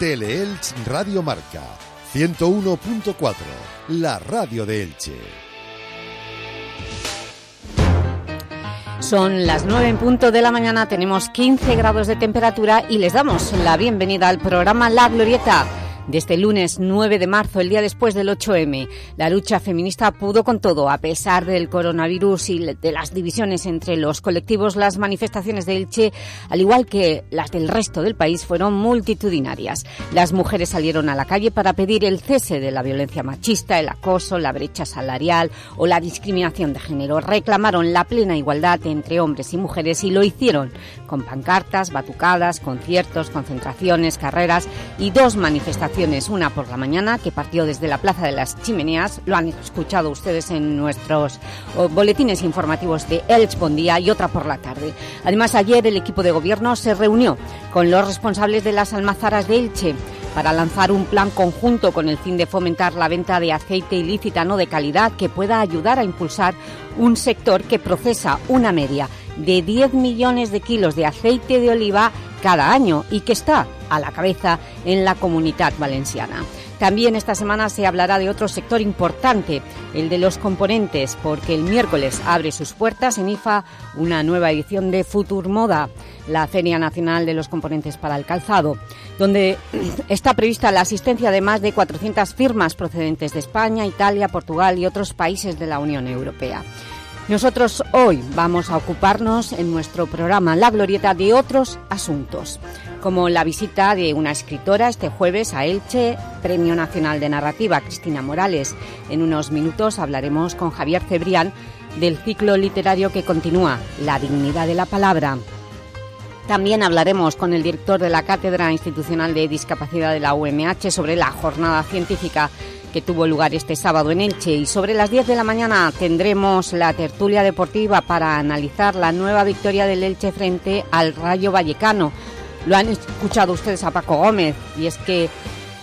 Teleelch Radio Marca 101.4, la radio de Elche. Son las 9 en punto de la mañana, tenemos 15 grados de temperatura y les damos la bienvenida al programa La Glorieta de este lunes 9 de marzo, el día después del 8M. La lucha feminista pudo con todo, a pesar del coronavirus y de las divisiones entre los colectivos. Las manifestaciones de Elche, al igual que las del resto del país, fueron multitudinarias. Las mujeres salieron a la calle para pedir el cese de la violencia machista, el acoso, la brecha salarial o la discriminación de género. Reclamaron la plena igualdad entre hombres y mujeres y lo hicieron con pancartas, batucadas, conciertos, concentraciones, carreras y dos manifestaciones una por la mañana que partió desde la Plaza de las Chimeneas, lo han escuchado ustedes en nuestros boletines informativos de Elch Bondía y otra por la tarde. Además, ayer el equipo de gobierno se reunió con los responsables de las almazaras de Elche para lanzar un plan conjunto con el fin de fomentar la venta de aceite ilícita no de calidad que pueda ayudar a impulsar un sector que procesa una media de 10 millones de kilos de aceite de oliva cada año y que está a la cabeza en la comunidad valenciana. También esta semana se hablará de otro sector importante, el de los componentes, porque el miércoles abre sus puertas en IFA una nueva edición de Futur Moda, la Feria Nacional de los Componentes para el Calzado, donde está prevista la asistencia de más de 400 firmas procedentes de España, Italia, Portugal y otros países de la Unión Europea. Nosotros hoy vamos a ocuparnos en nuestro programa La Glorieta de otros asuntos, como la visita de una escritora este jueves a Elche, Premio Nacional de Narrativa Cristina Morales. En unos minutos hablaremos con Javier Cebrián del ciclo literario que continúa, La dignidad de la palabra. También hablaremos con el director de la Cátedra Institucional de Discapacidad de la UMH sobre la jornada científica que tuvo lugar este sábado en Elche y sobre las 10 de la mañana tendremos la tertulia deportiva para analizar la nueva victoria del Elche frente al Rayo Vallecano. Lo han escuchado ustedes a Paco Gómez y es que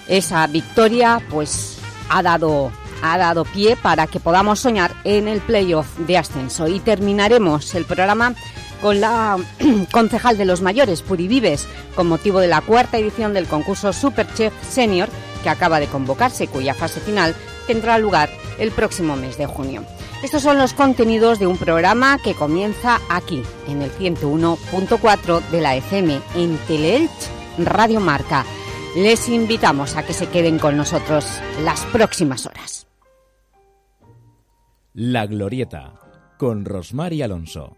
esa victoria pues ha dado, ha dado pie para que podamos soñar en el playoff de ascenso y terminaremos el programa con la concejal de los mayores, Puri Vives, con motivo de la cuarta edición del concurso Superchef Senior que acaba de convocarse, cuya fase final tendrá lugar el próximo mes de junio. Estos son los contenidos de un programa que comienza aquí, en el 101.4 de la FM, en Teleelch Radio Marca. Les invitamos a que se queden con nosotros las próximas horas. La Glorieta, con Rosmar y Alonso.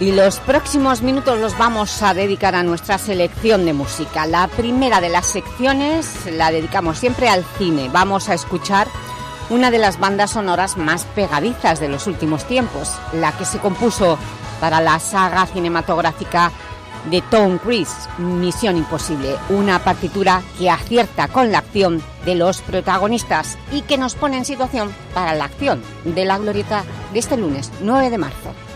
Y los próximos minutos los vamos a dedicar a nuestra selección de música. La primera de las secciones la dedicamos siempre al cine. Vamos a escuchar una de las bandas sonoras más pegadizas de los últimos tiempos, la que se compuso para la saga cinematográfica de Tom Cruise, Misión Imposible, una partitura que acierta con la acción de los protagonistas y que nos pone en situación para la acción de la glorieta de este lunes 9 de marzo.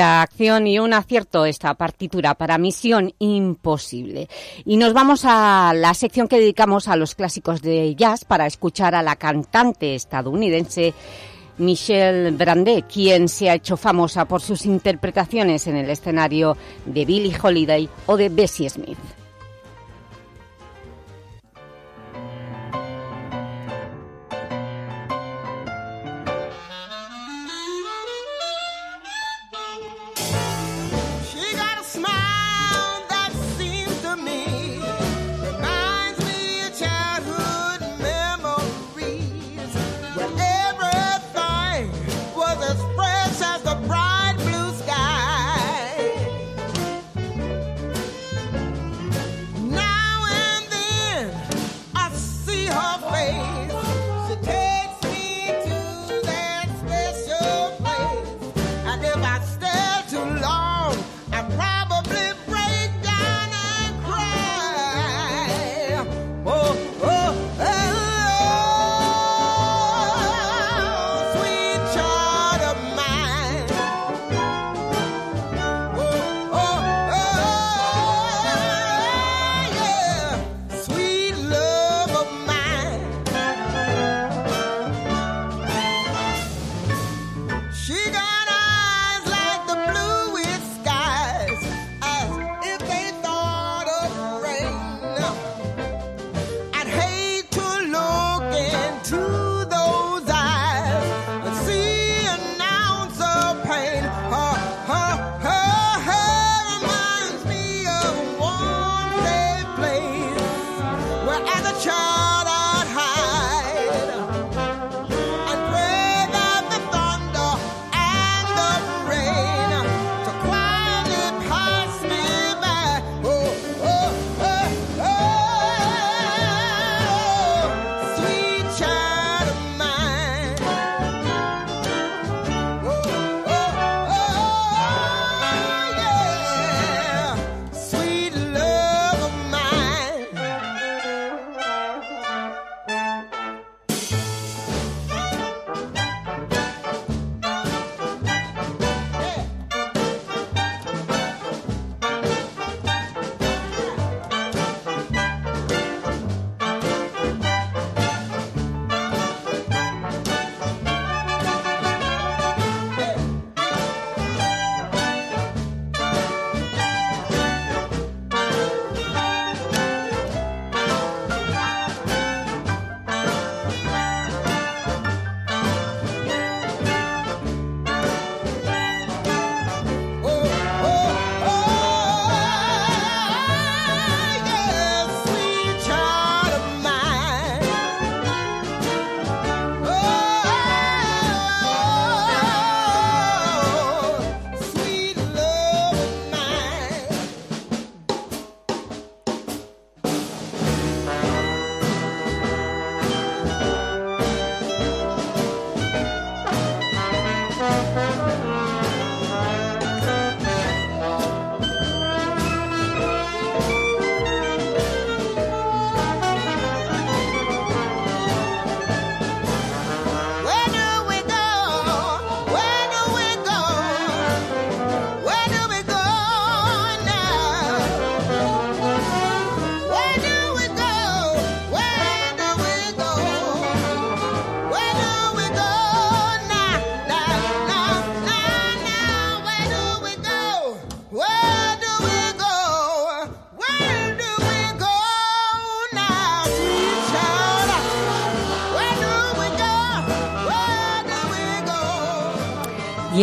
Acción y un acierto esta partitura para Misión Imposible. Y nos vamos a la sección que dedicamos a los clásicos de jazz para escuchar a la cantante estadounidense Michelle Brandet, quien se ha hecho famosa por sus interpretaciones en el escenario de Billie Holiday o de Bessie Smith.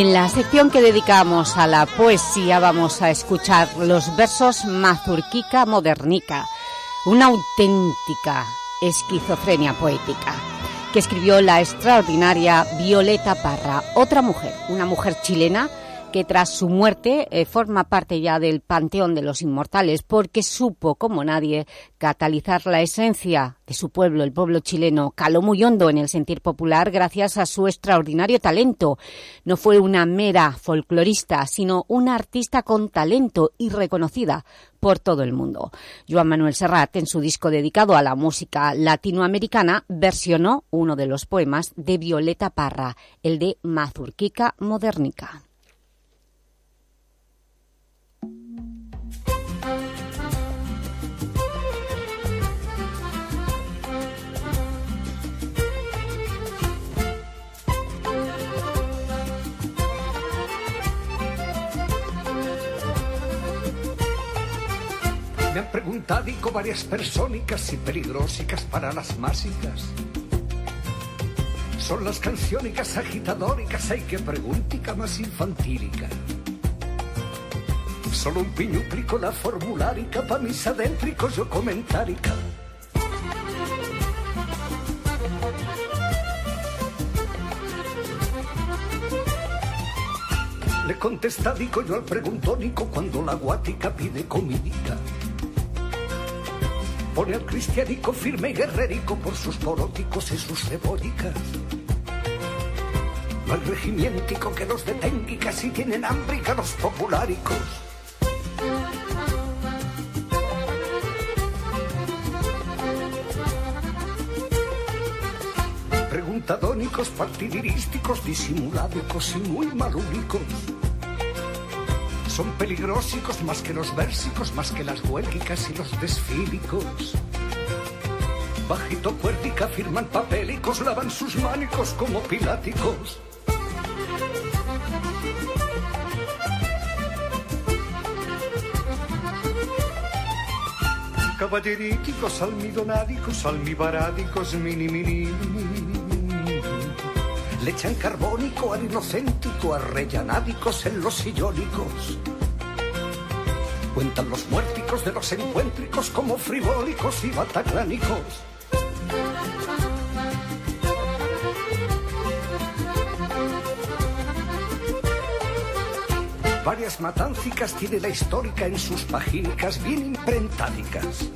En la sección que dedicamos a la poesía vamos a escuchar los versos Mazurquica Modernica, una auténtica esquizofrenia poética que escribió la extraordinaria Violeta Parra, otra mujer, una mujer chilena que tras su muerte eh, forma parte ya del panteón de los inmortales porque supo, como nadie, catalizar la esencia de su pueblo, el pueblo chileno. Caló muy hondo en el sentir popular gracias a su extraordinario talento. No fue una mera folclorista, sino una artista con talento y reconocida por todo el mundo. Joan Manuel Serrat, en su disco dedicado a la música latinoamericana, versionó uno de los poemas de Violeta Parra, el de Mazurquica Modernica. Me han preguntado varias persónicas y peligrosicas para las másicas. Son las canciónicas agitadóricas, hay que preguntica más infantílica. Solo un piñuplico la formulárica pa' mis adéntricos yo comentárica. Le contestadico yo al preguntónico cuando la guática pide comidita. Pone al cristianico firme y guerrerico por sus poróticos y sus cebollicas. No hay regimientico que los detenga y casi tienen hambre y los populáricos. Preguntadónicos, partidirísticos, disimuládicos y muy malúnicos son peligrosicos más que los versicos, más que las huélgicas y los desfílicos. Bajito cuérdica firman papélicos, lavan sus mánicos como piláticos. Caballeríticos, almidonádicos, almibarádicos, mini, mini, mini. Le echan carbónico al inocéntico, arrellanádicos en los sillónicos. Cuentan los muérticos de los encuéntricos como frivólicos y bataclánicos. Varias matáncicas tiene la histórica en sus pagínicas bien imprentádicas.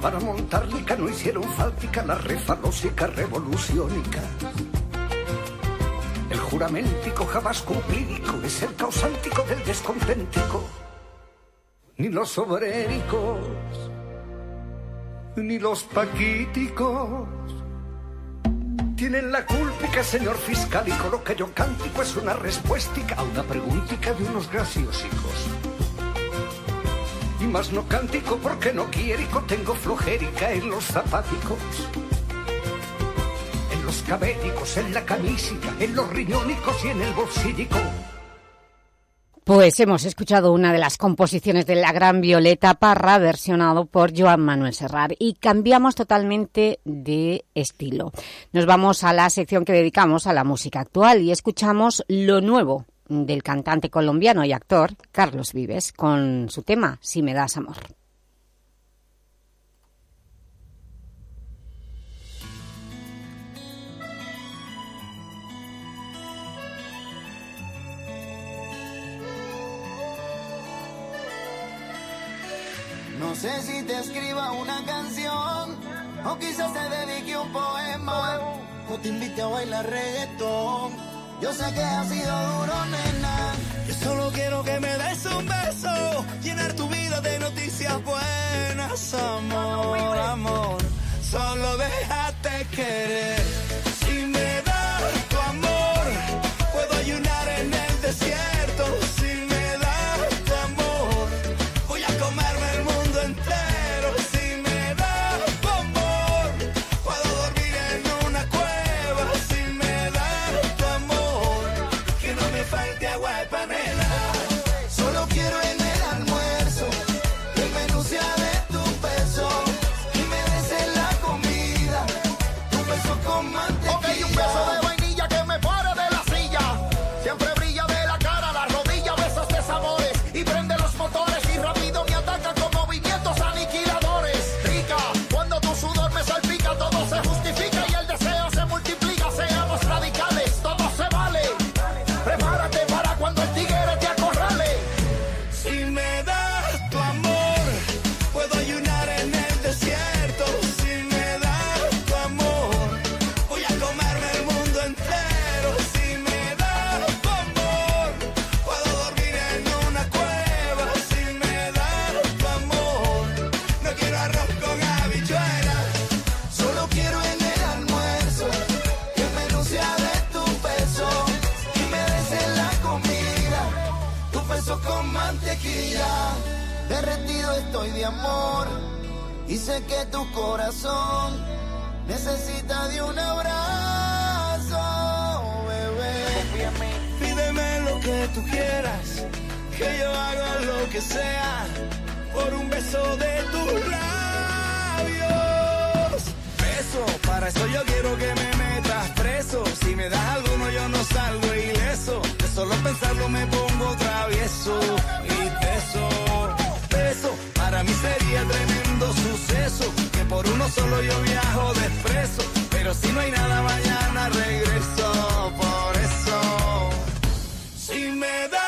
Para montarlica no hicieron fáltica la refalósica revoluciónica. El juramentico jamás cumplídico es el causántico del desconténtico. Ni los obréricos, ni los paquíticos tienen la culpica, señor fiscalico. Lo que yo cántico es una respuestica a una preguntica de unos graciosicos. Más no cántico porque no quierico, tengo flojérica en los zapáticos. En los cabélicos, en la camísica, en los riñónicos y en el bolsillico. Pues hemos escuchado una de las composiciones de la gran Violeta Parra, versionado por Joan Manuel Serrar, y cambiamos totalmente de estilo. Nos vamos a la sección que dedicamos a la música actual y escuchamos lo nuevo del cantante colombiano y actor Carlos Vives con su tema Si me das amor. No sé si te escriba una canción o quizás te dedique un poema o te invite a bailar reggaetón. Yo sé que ha sido duro, nena. Yo solo quiero que me des un beso, llenar tu vida de noticias buenas, amor, amor. Solo déjate querer. Amor y sé que tu corazón necesita de un abrazo, bebé. Pídeme lo que tú quieras, que yo haga lo que sea por un beso de tus labios. Beso, para eso yo quiero que me metas preso. Si me das alguno yo no salgo ileso. De solo pensarlo me pongo travieso y beso, Para mí sería tremendo suceso que por uno solo yo viajo de expreso. Pero si no hay nada mañana regreso por eso. Si me das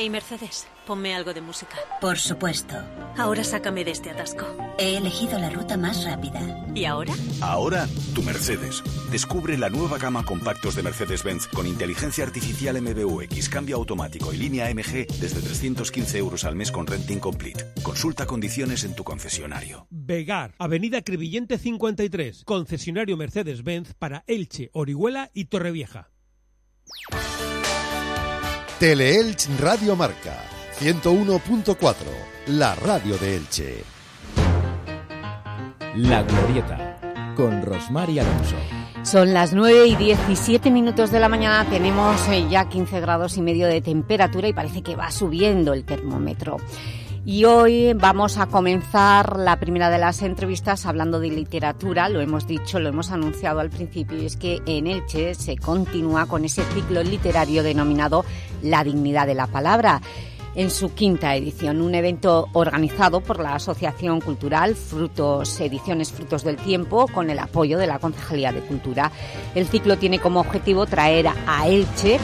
Hey Mercedes, ponme algo de música. Por supuesto. Ahora sácame de este atasco. He elegido la ruta más rápida. ¿Y ahora? Ahora, tu Mercedes. Descubre la nueva gama compactos de Mercedes-Benz con inteligencia artificial MBUX, cambio automático y línea MG desde 315 euros al mes con renting complete. Consulta condiciones en tu concesionario. Vegar, Avenida Crevillente 53, concesionario Mercedes-Benz para Elche, Orihuela y Torrevieja. Teleelch Radio Marca 101.4, la radio de Elche. La Glorieta, con Rosmar y Alonso. Son las 9 y 17 minutos de la mañana, tenemos eh, ya 15 grados y medio de temperatura y parece que va subiendo el termómetro. Y hoy vamos a comenzar la primera de las entrevistas hablando de literatura, lo hemos dicho, lo hemos anunciado al principio, y es que en Elche se continúa con ese ciclo literario denominado La dignidad de la palabra en su quinta edición, un evento organizado por la Asociación Cultural Frutos Ediciones Frutos del Tiempo con el apoyo de la Concejalía de Cultura. El ciclo tiene como objetivo traer a Elche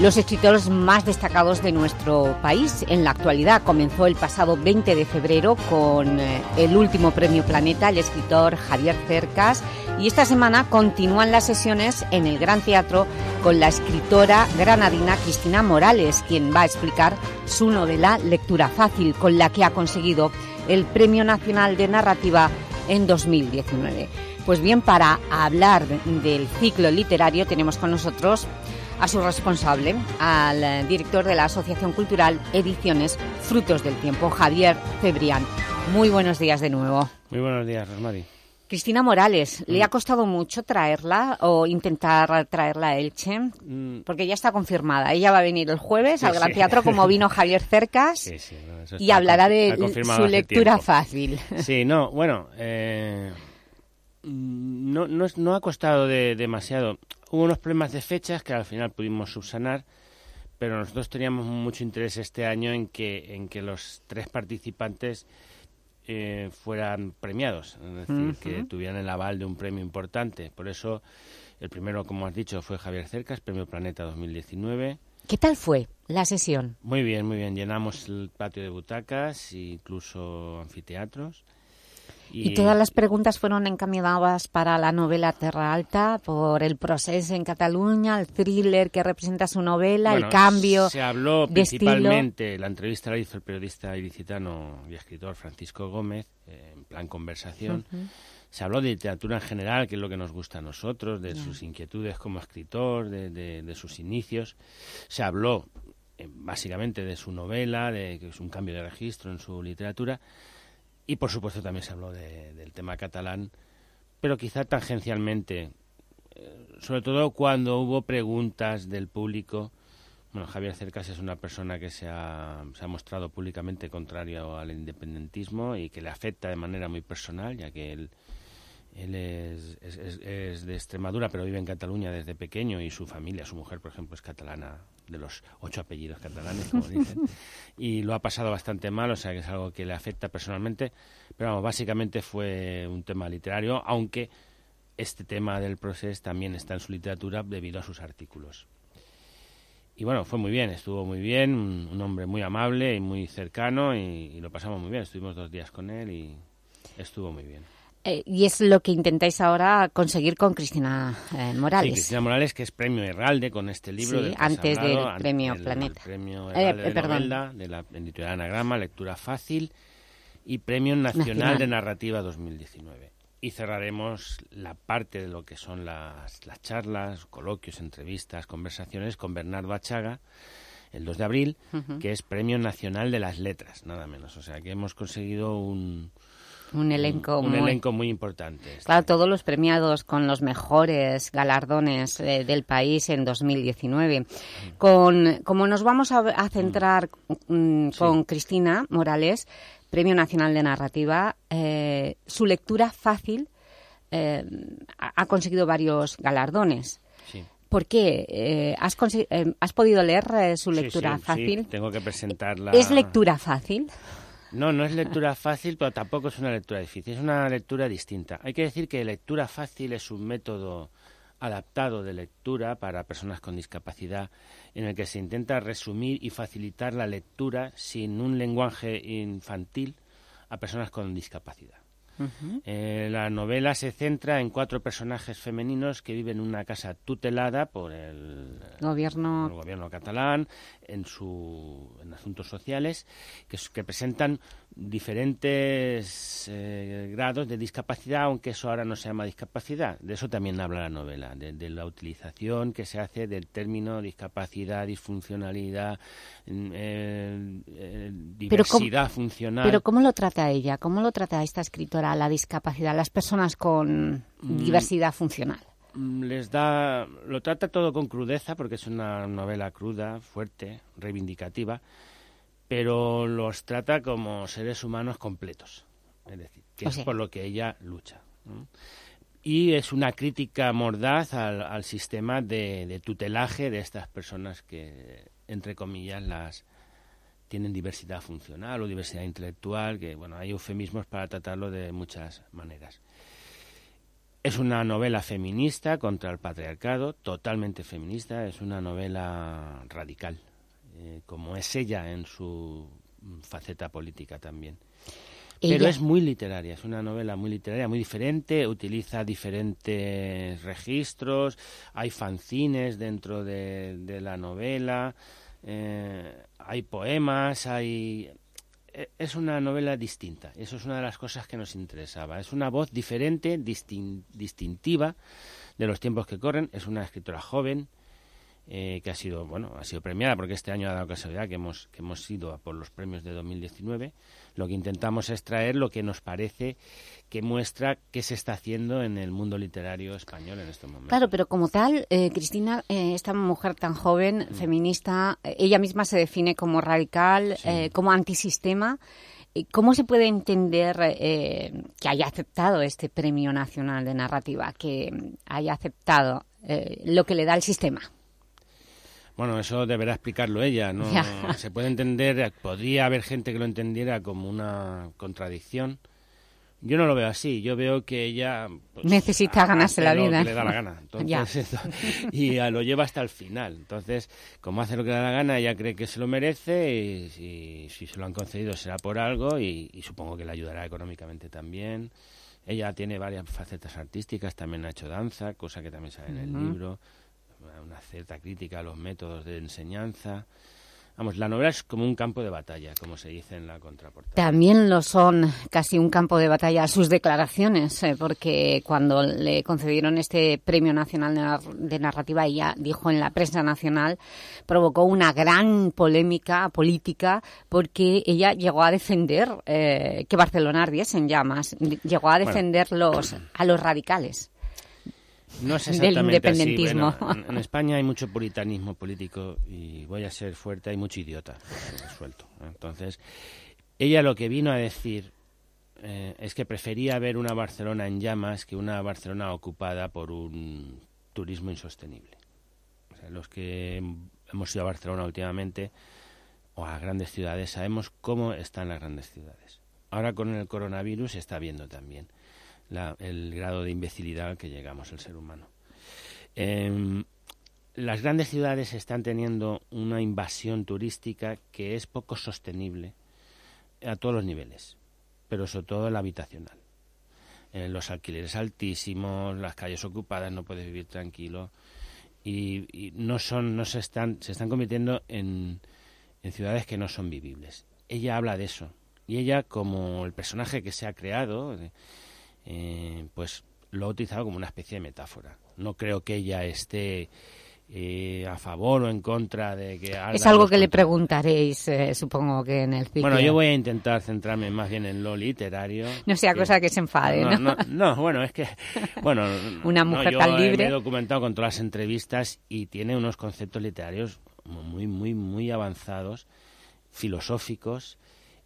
los escritores más destacados de nuestro país. En la actualidad comenzó el pasado 20 de febrero con eh, el último premio Planeta, el escritor Javier Cercas, y esta semana continúan las sesiones en el Gran Teatro con la escritora granadina Cristina Morales, quien va a explicar su novela Lectura Fácil, con la que ha conseguido el Premio Nacional de Narrativa en 2019. Pues bien, para hablar del ciclo literario tenemos con nosotros a su responsable, al director de la Asociación Cultural Ediciones Frutos del Tiempo, Javier Cebrián. Muy buenos días de nuevo. Muy buenos días, Rosmari. Cristina Morales, ¿le ha costado mucho traerla o intentar traerla a Elche? Mm, Porque ya está confirmada. Ella va a venir el jueves Sí, al Gran sí. Teatro como vino Javier Cercas Sí, no, y hablará de su lectura tiempo. fácil. Sí, no, bueno, eh, mm, no, no ha costado de- demasiado. Hubo unos problemas de fechas que al final pudimos subsanar, pero nosotros teníamos mucho interés este año en que, en que los tres participantes eh, fueran premiados, es decir, que tuvieran el aval de un premio importante. Por eso, el primero, como has dicho, fue Javier Cercas, Premio Planeta 2019. ¿Qué tal fue la sesión? Muy bien, muy bien. Llenamos el patio de butacas, e incluso anfiteatros. Y, todas las preguntas fueron encaminadas para la novela Terra Alta, por el proceso en Cataluña, el thriller que representa su novela, Bueno, el cambio Se habló de estilo. principalmente, la entrevista la hizo el periodista ilicitano y escritor Francisco Gómez, eh, en plan conversación. Se habló de literatura en general, que es lo que nos gusta a nosotros, de sus inquietudes como escritor, de, de- de sus inicios. Se habló eh, básicamente de su novela, de que es un cambio de registro en su literatura. Y por supuesto también se habló de- del tema catalán, pero quizá tangencialmente, eh, sobre todo cuando hubo preguntas del público. Bueno, Javier Cercas es una persona que se ha, se ha mostrado públicamente contrario al independentismo y que le afecta de manera muy personal, ya que él, él es, es, es, de Extremadura, pero vive en Cataluña desde pequeño y su familia, su mujer, por ejemplo, es catalana, de los ocho apellidos catalanes, como dicen, y lo ha pasado bastante mal, o sea que es algo que le afecta personalmente, pero vamos, básicamente fue un tema literario, aunque este tema del proceso también está en su literatura debido a sus artículos y bueno, fue muy bien, estuvo muy bien, un, hombre muy amable y muy cercano y, lo pasamos muy bien. Estuvimos dos días con él y estuvo muy bien. Eh, y es lo que intentáis ahora conseguir con Cristina eh, Morales. Sí, Cristina Morales, que es premio Herralde con este libro. Sí, antes del premio Planeta. premio eh, Herralde de, novela, de la editorial Anagrama, lectura fácil, y Premio Nacional. de Narrativa 2019 y cerraremos la parte de lo que son las, las charlas, coloquios, entrevistas, conversaciones con Bernardo Achaga el 2 de abril, que es Premio Nacional de las Letras, nada menos. O sea que hemos conseguido un, un elenco, un, muy, elenco muy importante. Claro, todos los premiados con los mejores galardones eh, del país en 2019. Con, como nos vamos a, centrar mm, con Cristina Morales, Premio Nacional de Narrativa, eh, su lectura fácil eh, ha conseguido varios galardones. ¿Por qué? Eh, ¿has, ¿has, podido leer su lectura fácil? Sí, tengo que presentarla. ¿Es lectura fácil? No, no es lectura fácil, pero tampoco es una lectura difícil. Es una lectura distinta. Hay que decir que lectura fácil es un método adaptado de lectura para personas con discapacidad en el que se intenta resumir y facilitar la lectura sin un lenguaje infantil a personas con discapacidad. Eh, la novela se centra en cuatro personajes femeninos que viven en una casa tutelada por el gobierno, el gobierno catalán en, su, en asuntos sociales que, que presentan diferentes eh, grados de discapacidad, aunque eso ahora no se llama discapacidad. De eso también habla la novela, de, la utilización que se hace del término discapacidad, disfuncionalidad, mm, eh, eh, diversidad funcional. Pero ¿cómo lo trata ella? ¿Cómo lo trata esta escritora, la discapacidad, las personas con mm. diversidad funcional? Mm, les da, lo trata todo con crudeza, porque es una novela cruda, fuerte, reivindicativa, pero los trata como seres humanos completos, es decir, que es por lo que ella lucha. Y es una crítica mordaz al, sistema de, tutelaje de estas personas que, entre comillas, las tienen diversidad funcional o diversidad intelectual, que bueno, hay eufemismos para tratarlo de muchas maneras. Es una novela feminista contra el patriarcado, totalmente feminista, es una novela radical, eh, como es ella en su faceta política también. Pero es muy literaria, es una novela muy literaria, muy diferente, utiliza diferentes registros, hay fanzines dentro de, la novela, eh, hay poemas, hay... E, es una novela distinta, eso es una de las cosas que nos interesaba. Es una voz diferente, distintiva de los tiempos que corren, es una escritora joven, eh, que ha sido bueno ha sido premiada porque este año ha dado casualidad que hemos que hemos ido a por los premios de 2019 lo que intentamos es traer lo que nos parece que muestra qué se está haciendo en el mundo literario español en estos momentos claro pero como tal eh, Cristina eh, esta mujer tan joven mm. feminista ella misma se define como radical como antisistema ¿Cómo se puede entender que haya aceptado este Premio Nacional de Narrativa, que haya aceptado lo que le da el sistema? Bueno, eso deberá explicarlo ella, ¿no? Se puede entender, podría haber gente que lo entendiera como una contradicción. Yo no lo veo así, yo veo que ella... Pues, Necesita ganarse la vida. le da la gana. y lo lleva hasta el final. Entonces, como hace lo que le da la gana, ella cree que se lo merece y, si se lo han concedido será por algo y, supongo que le ayudará económicamente también. Ella tiene varias facetas artísticas, también ha hecho danza, cosa que también sale en el libro una cierta crítica a los métodos de enseñanza. Vamos, la novela es como un campo de batalla, como se dice en la contraportada. También lo son casi un campo de batalla sus declaraciones, eh, porque cuando le concedieron este Premio Nacional de Narrativa, ella dijo en la prensa nacional, provocó una gran polémica política, porque ella llegó a defender eh, que Barcelona ardiese en llamas, llegó a defender a los radicales. No es del exactamente así. independentismo. Bueno, en, en España hay mucho puritanismo político y voy a ser fuerte, hay mucho idiota eh, suelto. Entonces, ella lo que vino a decir eh, es que prefería ver una Barcelona en llamas que una Barcelona ocupada por un turismo insostenible. O sea, los que hemos ido a Barcelona últimamente o a grandes ciudades sabemos cómo están las grandes ciudades. Ahora con el coronavirus se está viendo también la- el grado de imbecilidad al que llegamos el ser humano. Em, las grandes ciudades están teniendo una invasión turística que es poco sostenible a todos los niveles, pero sobre todo el habitacional. Eh, los alquileres altísimos, las calles ocupadas, no puedes vivir tranquilo y, y no son, no se están, se están convirtiendo en, en ciudades que no son vivibles. Ella habla de eso y ella como el personaje que se ha creado, eh, pues lo ha utilizado como una especie de metáfora. No creo que ella esté eh, a favor o en contra de que Es ardan algo que le preguntaréis, eh, supongo que en el ciclo. Bueno, yo voy a intentar centrarme más bien en lo literario. No sea cosa que se enfade, ¿no? no, no, bueno, es que, bueno, Una no, mujer yo tan libre. Me he documentado con todas las entrevistas y tiene unos conceptos literarios muy, muy, muy avanzados, filosóficos,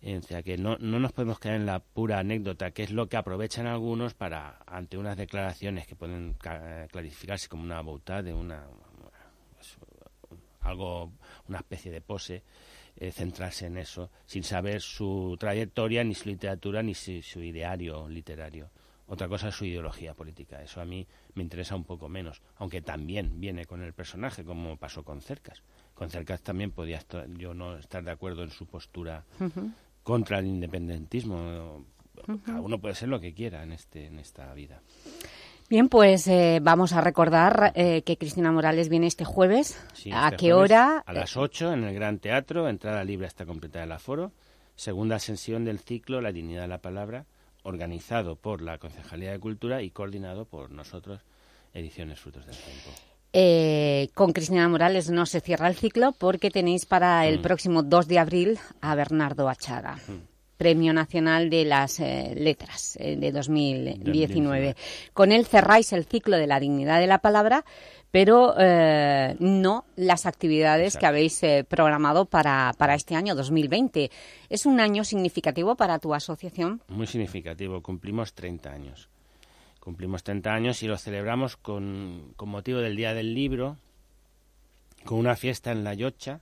o sea que no, no nos podemos quedar en la pura anécdota, que es lo que aprovechan algunos para, ante unas declaraciones que pueden ca- clarificarse como una de una pues, algo, una especie de pose, eh, centrarse en eso, sin saber su trayectoria, ni su literatura, ni su, su ideario literario. Otra cosa es su ideología política. Eso a mí me interesa un poco menos, aunque también viene con el personaje, como pasó con Cercas. Con Cercas también podía estar- yo no estar de acuerdo en su postura Ujú. Contra el independentismo. Cada uno puede ser lo que quiera en, este, en esta vida. Bien, pues eh, vamos a recordar eh, que Cristina Morales viene este jueves. Sí, ¿A este qué jueves hora? A las 8 en el Gran Teatro, entrada libre hasta completar el aforo. Segunda sesión del ciclo La dignidad de la palabra, organizado por la Concejalía de Cultura y coordinado por nosotros, Ediciones Frutos del Tiempo. Eh, con Cristina Morales no se cierra el ciclo porque tenéis para el Mm. próximo 2 de abril a Bernardo Achaga, Premio Nacional de las eh, Letras eh, de 2019. 2019. Con él cerráis el ciclo de la dignidad de la palabra, pero eh, no las actividades que habéis eh, programado para, para este año 2020. ¿Es un año significativo para tu asociación? Muy significativo, cumplimos 30 años. Cumplimos 30 años y lo celebramos con, motivo del Día del Libro, con una fiesta en La Yocha,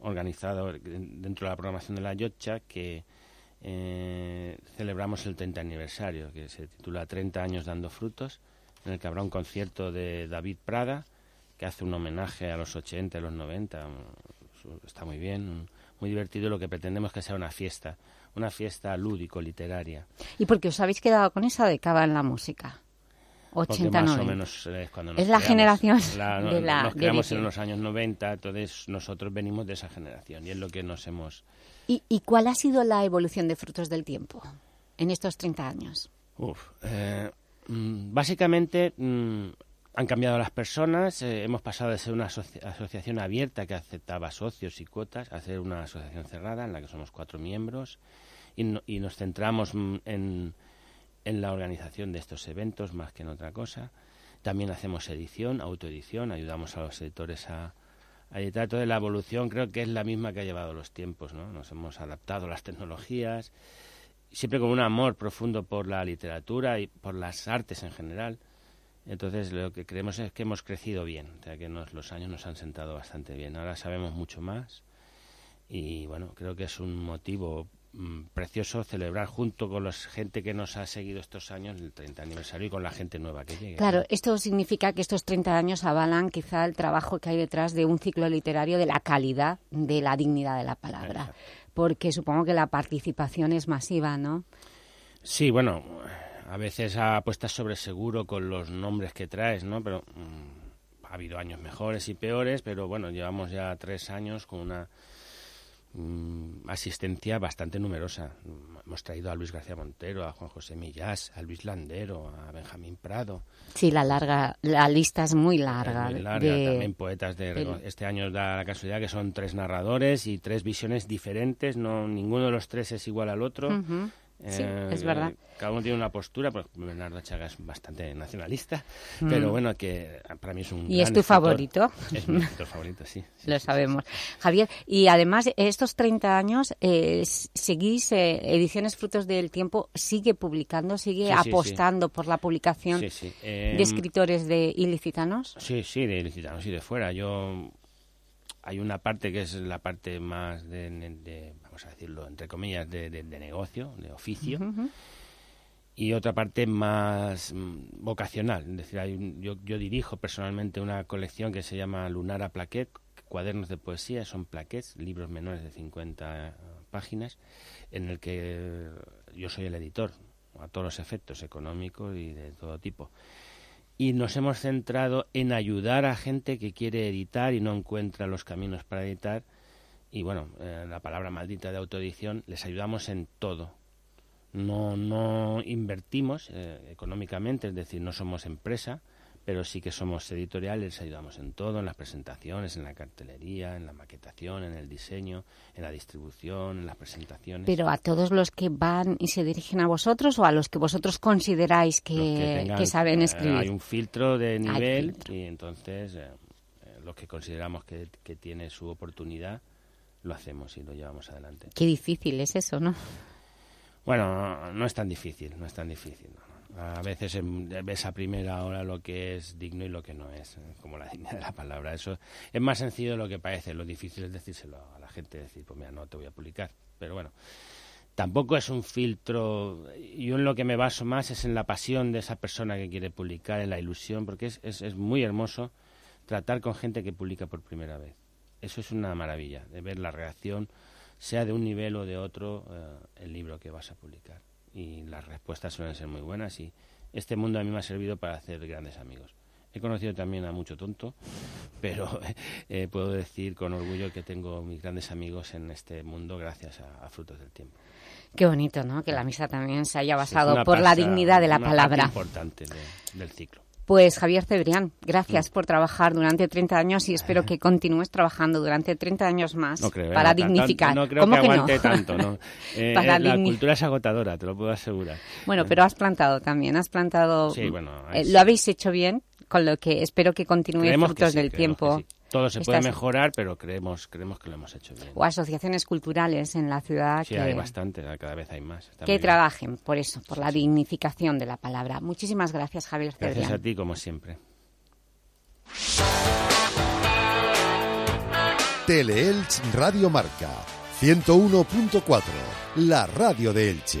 organizado dentro de la programación de La Yocha, que eh, celebramos el 30 aniversario, que se titula 30 años dando frutos, en el que habrá un concierto de David Prada, que hace un homenaje a los 80 y los 90. Su- Está muy bien, muy divertido. Lo que pretendemos que sea una fiesta, una fiesta lúdico-literaria. ¿Y por qué os habéis quedado con esa década en la música? Porque 80, más o 90. menos eh, es cuando nos Es la creamos. generación La- no- de la- nos creamos en los años 90, entonces nosotros venimos de esa generación y es lo que nos hemos... ¿Y, y cuál ha sido la evolución de Frutos del Tiempo en estos 30 años? Uf, eh, mm, básicamente mm, han cambiado las personas, eh, hemos pasado de ser una asoci- asociación abierta que aceptaba socios y cuotas a ser una asociación cerrada en la que somos cuatro miembros y, no- y nos centramos mm, en, en la organización de estos eventos más que en otra cosa. También hacemos edición, autoedición, ayudamos a los editores a, a editar. Toda la evolución creo que es la misma que ha llevado los tiempos, ¿no? Nos hemos adaptado a las tecnologías, siempre con un amor profundo por la literatura y por las artes en general. Entonces lo que creemos es que hemos crecido bien, o sea que nos- los años nos han sentado bastante bien. Ahora sabemos mucho más y bueno, creo que es un motivo mm, precioso celebrar junto con la gente que nos ha seguido estos años el 30 aniversario y con la gente nueva que llegue. Claro, esto significa que estos 30 años avalan quizá el trabajo que hay detrás de un ciclo literario de la calidad, de la dignidad de la palabra. Exacto. Porque supongo que la participación es masiva, ¿no? Sí, bueno, a veces apuestas sobre seguro con los nombres que traes, ¿no? Pero mm, ha habido años mejores y peores, pero bueno, llevamos ya tres años con una mm, asistencia bastante numerosa. Hemos traído a Luis García Montero, a Juan José Millás, a Luis Landero, a Benjamín Prado. Sí, la larga, la lista es muy larga. Es muy larga, de- también poetas de del- este año da la casualidad que son tres narradores y tres visiones diferentes no ninguno de los tres es igual al otro. Sí, es verdad. Cada uno tiene una postura, pues Bernardo Chaga es bastante nacionalista, Mm. pero bueno, que para mí es un ¿Y gran es tu escritor. favorito? Es mi escritor favorito, sí. sí, Lo sí, sabemos. Javier, y además, estos 30 años, eh, seguís, eh, Ediciones Frutos del Tiempo sigue publicando, sigue apostando por la publicación Sí, sí. Em, de escritores de ilicitanos. Sí, sí, de ilicitanos y de fuera. Yo hay una parte que es la parte más de, de- vamos a decirlo entre comillas de, de- de negocio, de oficio, y otra parte más mm, vocacional. Es decir, hay un- yo, yo dirijo personalmente una colección que se llama Lunara Plaquet, cuadernos de poesía, son plaquets, libros menores de 50 páginas, en el que yo soy el editor, a todos los efectos económicos y de todo tipo y nos hemos centrado en ayudar a gente que quiere editar y no encuentra los caminos para editar. Y bueno, eh, la palabra maldita de autoedición, les ayudamos en todo. No, no invertimos eh, económicamente, es decir, no somos empresa, pero sí que somos editoriales, les ayudamos en todo, en las presentaciones, en la cartelería, en la maquetación, en el diseño, en la distribución, en las presentaciones. Pero a todos los que van y se dirigen a vosotros o a los que vosotros consideráis que, Los que tengan, saben eh, escribir. hay un filtro de nivel filtro. y entonces eh, eh, los que consideramos que, que tiene su oportunidad lo hacemos y lo llevamos adelante. Qué difícil es eso, ¿no? Bueno, no, no es tan difícil, no es tan difícil. no. A veces ves a primera hora lo que es digno y lo que no es, eh, como la dignidad de la palabra. Eso es más sencillo de lo que parece. Lo difícil es decírselo a la gente, decir, pues mira, no te voy a publicar. Pero bueno, tampoco es un filtro. Yo en lo que me baso más es en la pasión de esa persona que quiere publicar, en la ilusión, porque es, es, es muy hermoso tratar con gente que publica por primera vez. Eso es una maravilla, de ver la reacción, sea de un nivel o de otro, eh, el libro que vas a publicar. Y las respuestas suelen ser muy buenas y este mundo a mí me ha servido para hacer grandes amigos. He conocido también a mucho tonto, pero eh, puedo decir con orgullo que tengo mis grandes amigos en este mundo gracias a, a Frutos del Tiempo. Qué bonito, ¿no? Que la misa también se haya basado por la dignidad de la una parte palabra. importante de- del ciclo. Pues Javier Cebrián, gracias Mm. por trabajar durante 30 años y espero que continúes trabajando durante 30 años más No creo, ¿eh? para dignificar. No creo ¿Cómo que que no? aguante tanto, ¿no? Eh, Para la cultura es agotadora, te lo puedo asegurar. Bueno, pero has plantado también, has plantado... Sí, bueno, eh, es- lo habéis hecho bien, con lo que espero que continúe frutos sí, del tiempo. Todo se puede mejorar, pero creemos, creemos que lo hemos hecho bien. O asociaciones culturales en la ciudad Sí, que, hay bastante, cada vez hay más. Está que trabajen por eso, por la dignificación de la palabra. Muchísimas gracias, Javier Gracias Cebrián. a ti, como siempre. Teleelch Radio Marca 101.4, la radio de Elche.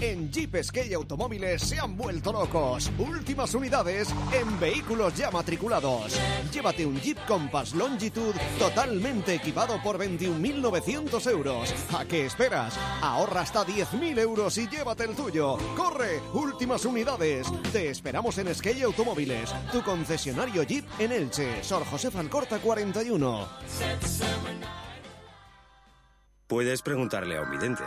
En Jeep Skate Automóviles se han vuelto locos. Últimas unidades en vehículos ya matriculados. Llévate un Jeep Compass Longitude totalmente equipado por 21.900 euros. ¿A qué esperas? Ahorra hasta 10.000 euros y llévate el tuyo. ¡Corre! Últimas unidades. Te esperamos en Skate Automóviles, tu concesionario Jeep en Elche. Sor José Alcorta 41. Puedes preguntarle a un vidente.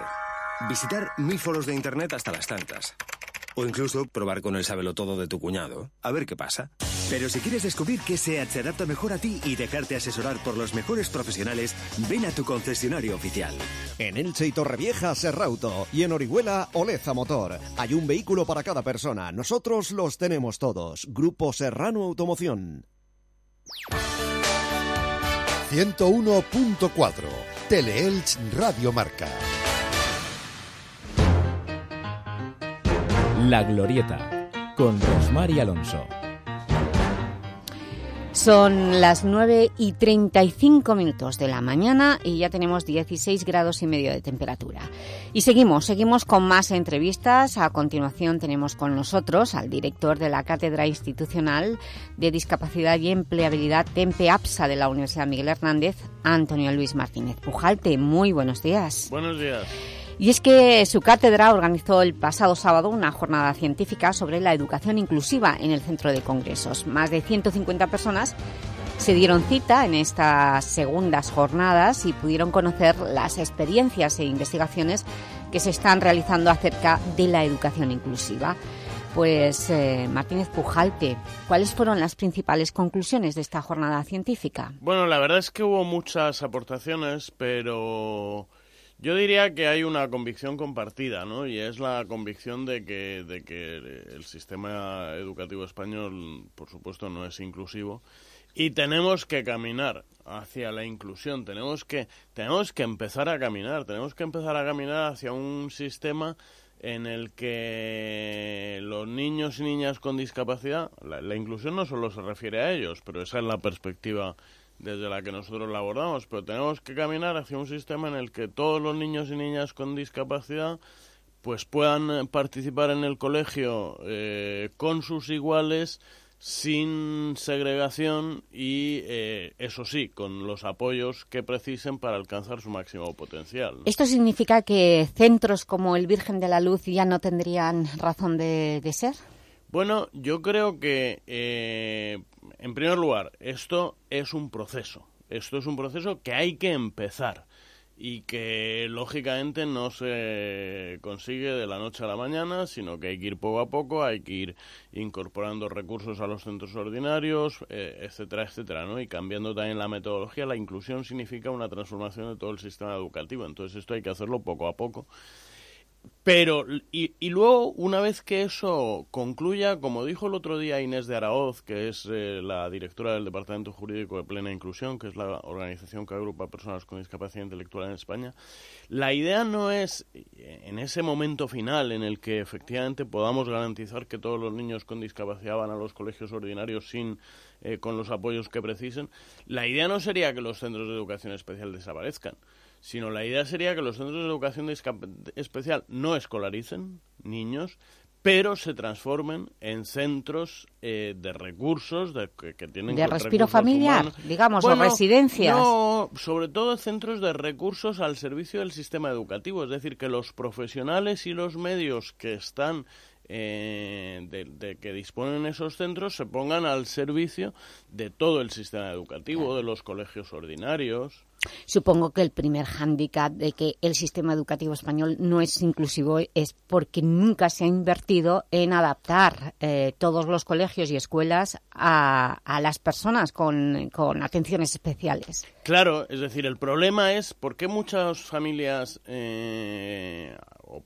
Visitar mí foros de internet hasta las tantas. O incluso probar con el todo de tu cuñado. A ver qué pasa. Pero si quieres descubrir qué SEAT se adapta mejor a ti y dejarte asesorar por los mejores profesionales, ven a tu concesionario oficial. En Elche y Torrevieja, Serrauto. Y en Orihuela, Oleza Motor. Hay un vehículo para cada persona. Nosotros los tenemos todos. Grupo Serrano Automoción. 101.4 Teleelch Radio Marca. La Glorieta con Rosmar y Alonso. Son las 9 y 35 minutos de la mañana y ya tenemos 16 grados y medio de temperatura. Y seguimos, seguimos con más entrevistas. A continuación tenemos con nosotros al director de la Cátedra Institucional de Discapacidad y Empleabilidad Tempe APSA de la Universidad Miguel Hernández, Antonio Luis Martínez Pujalte. Muy buenos días. Buenos días. Y es que su cátedra organizó el pasado sábado una jornada científica sobre la educación inclusiva en el Centro de Congresos. Más de 150 personas se dieron cita en estas segundas jornadas y pudieron conocer las experiencias e investigaciones que se están realizando acerca de la educación inclusiva. Pues eh, Martínez Pujalte, ¿cuáles fueron las principales conclusiones de esta jornada científica? Bueno, la verdad es que hubo muchas aportaciones, pero yo diría que hay una convicción compartida, ¿no? Y es la convicción de que, de que el sistema educativo español, por supuesto, no es inclusivo. Y tenemos que caminar hacia la inclusión, tenemos que, tenemos que empezar a caminar, tenemos que empezar a caminar hacia un sistema en el que los niños y niñas con discapacidad, la, la inclusión no solo se refiere a ellos, pero esa es la perspectiva desde la que nosotros la abordamos, pero tenemos que caminar hacia un sistema en el que todos los niños y niñas con discapacidad pues puedan eh, participar en el colegio eh, con sus iguales sin segregación y, eh, eso sí, con los apoyos que precisen para alcanzar su máximo potencial. ¿Esto significa que centros como el Virgen de la Luz ya no tendrían razón de, de ser? Bueno, yo creo que en primer lugar, esto es un proceso. Esto es un proceso que hay que empezar y que lógicamente no se consigue de la noche a la mañana, sino que hay que ir poco a poco, hay que ir incorporando recursos a los centros ordinarios, eh, etcétera, etcétera, ¿no? Y cambiando también la metodología, la inclusión significa una transformación de todo el sistema educativo, entonces esto hay que hacerlo poco a poco pero, y, y, luego, una vez que eso concluya, como dijo el otro día Inés de Araoz, que es eh, la directora del Departamento Jurídico de Plena Inclusión, que es la organización que agrupa a personas con discapacidad intelectual en España, la idea no es, en ese momento final en el que efectivamente podamos garantizar que todos los niños con discapacidad van a los colegios ordinarios sin eh, con los apoyos que precisen, la idea no sería que los centros de educación especial desaparezcan sino la idea sería que los centros de educación especial no escolaricen niños, pero se transformen en centros eh, de recursos de, que, tienen de respiro familiar, digamos, o residencias. No, sobre todo centros de recursos al servicio del sistema educativo, es decir, que los profesionales y los medios que están eh, de, que disponen esos centros se pongan al servicio de todo el sistema educativo, de los colegios ordinarios. Supongo que el primer hándicap de que el sistema educativo español no es inclusivo es porque nunca se ha invertido en adaptar eh, todos los colegios y escuelas a, las personas con, atenciones especiales. Claro, es decir, el problema es por qué muchas familias, eh,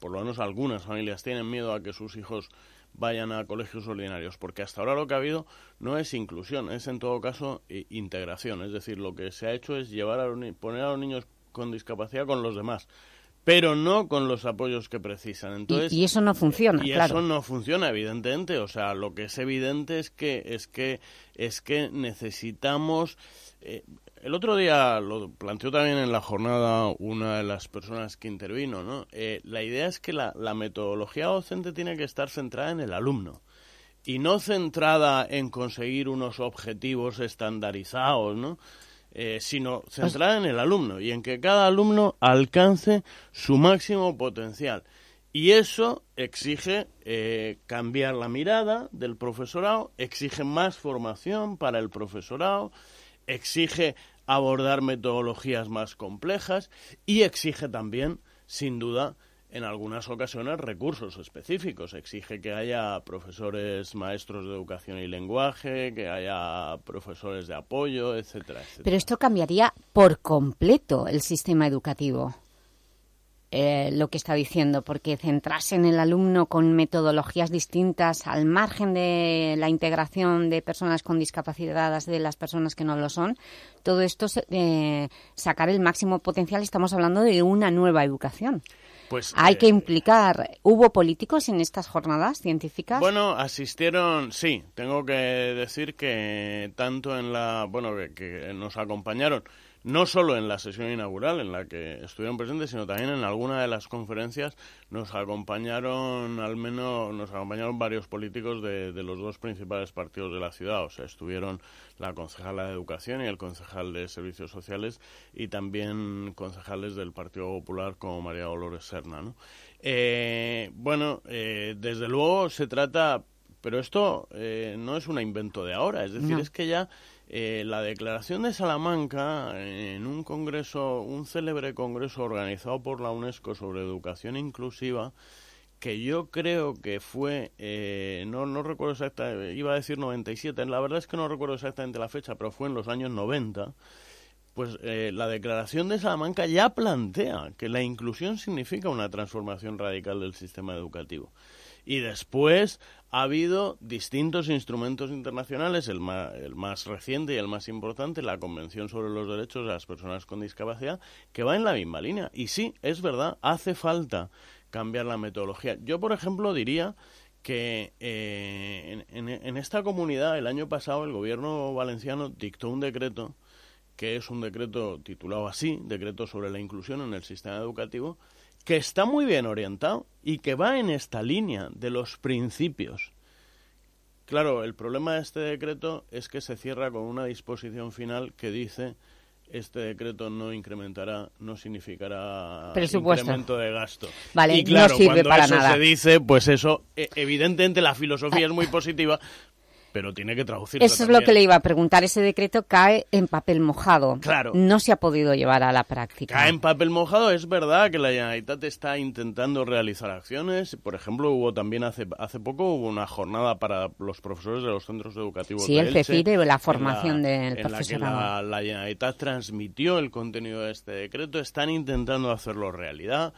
por lo menos algunas familias, tienen miedo a que sus hijos vayan a colegios ordinarios, porque hasta ahora lo que ha habido no es inclusión, es en todo caso integración, es decir, lo que se ha hecho es llevar a poner a los niños con discapacidad con los demás, pero no con los apoyos que precisan. Entonces, y, eso no funciona, y eso no funciona, evidentemente. O sea, lo que es evidente es que es que es que necesitamos eh, el otro día lo planteó también en la jornada una de las personas que intervino, ¿no? Eh, la idea es que la, metodología docente tiene que estar centrada en el alumno y no centrada en conseguir unos objetivos estandarizados, ¿no? Eh, sino centrada en el alumno y en que cada alumno alcance su máximo potencial. Y eso exige eh, cambiar la mirada del profesorado, exige más formación para el profesorado, exige abordar metodologías más complejas y exige también, sin duda, en algunas ocasiones recursos específicos. Exige que haya profesores maestros de educación y lenguaje, que haya profesores de apoyo, etcétera, etcétera. Pero esto cambiaría por completo el sistema educativo. Eh, lo que está diciendo, porque centrarse en el alumno con metodologías distintas al margen de la integración de personas con discapacidad de las personas que no lo son, todo esto, eh, sacar el máximo potencial, estamos hablando de una nueva educación. Pues, Hay eh, que implicar. ¿Hubo políticos en estas jornadas científicas? Bueno, asistieron, sí. Tengo que decir que tanto en la, bueno, que, que nos acompañaron no solo en la sesión inaugural en la que estuvieron presentes, sino también en alguna de las conferencias nos acompañaron al menos nos acompañaron varios políticos de, de los dos principales partidos de la ciudad, o sea, estuvieron la concejala de Educación y el concejal de Servicios Sociales y también concejales del Partido Popular como María Dolores Serna, ¿no? Eh, bueno, eh, desde luego se trata, pero esto eh, no es un invento de ahora, es decir, No. es que ya eh, la declaración de Salamanca en un congreso, un célebre congreso organizado por la UNESCO sobre educación inclusiva, que yo creo que fue, eh, no, no recuerdo exactamente, iba a decir 97, la verdad es que no recuerdo exactamente la fecha, pero fue en los años 90, pues eh, la declaración de Salamanca ya plantea que la inclusión significa una transformación radical del sistema educativo. Y después ha habido distintos instrumentos internacionales, el más, el más reciente y el más importante, la Convención sobre los Derechos de las Personas con Discapacidad, que va en la misma línea. Y sí, es verdad, hace falta cambiar la metodología. Yo, por ejemplo, diría que eh, en, en- en esta comunidad el año pasado el gobierno valenciano dictó un decreto que es un decreto titulado así, decreto sobre la inclusión en el sistema educativo, que está muy bien orientado y que va en esta línea de los principios. Claro, el problema de este decreto es que se cierra con una disposición final que dice este decreto no incrementará, no significará Presupuesto. incremento de gasto. Vale, y claro, no sirve cuando para eso nada. se dice, pues eso, e- evidentemente la filosofía es muy positiva, pero tiene que traducirse Eso es lo también. que le iba a preguntar. Ese decreto cae en papel mojado. Claro. No se ha podido llevar a la práctica. Cae en papel mojado, es verdad que la Generalitat está intentando realizar acciones. Por ejemplo, hubo también hace, hace poco hubo una jornada para los profesores de los centros educativos Sí, de el CECITE, la formación del en la que la, la Generalitat transmitió el contenido de este decreto. Están intentando hacerlo realidad.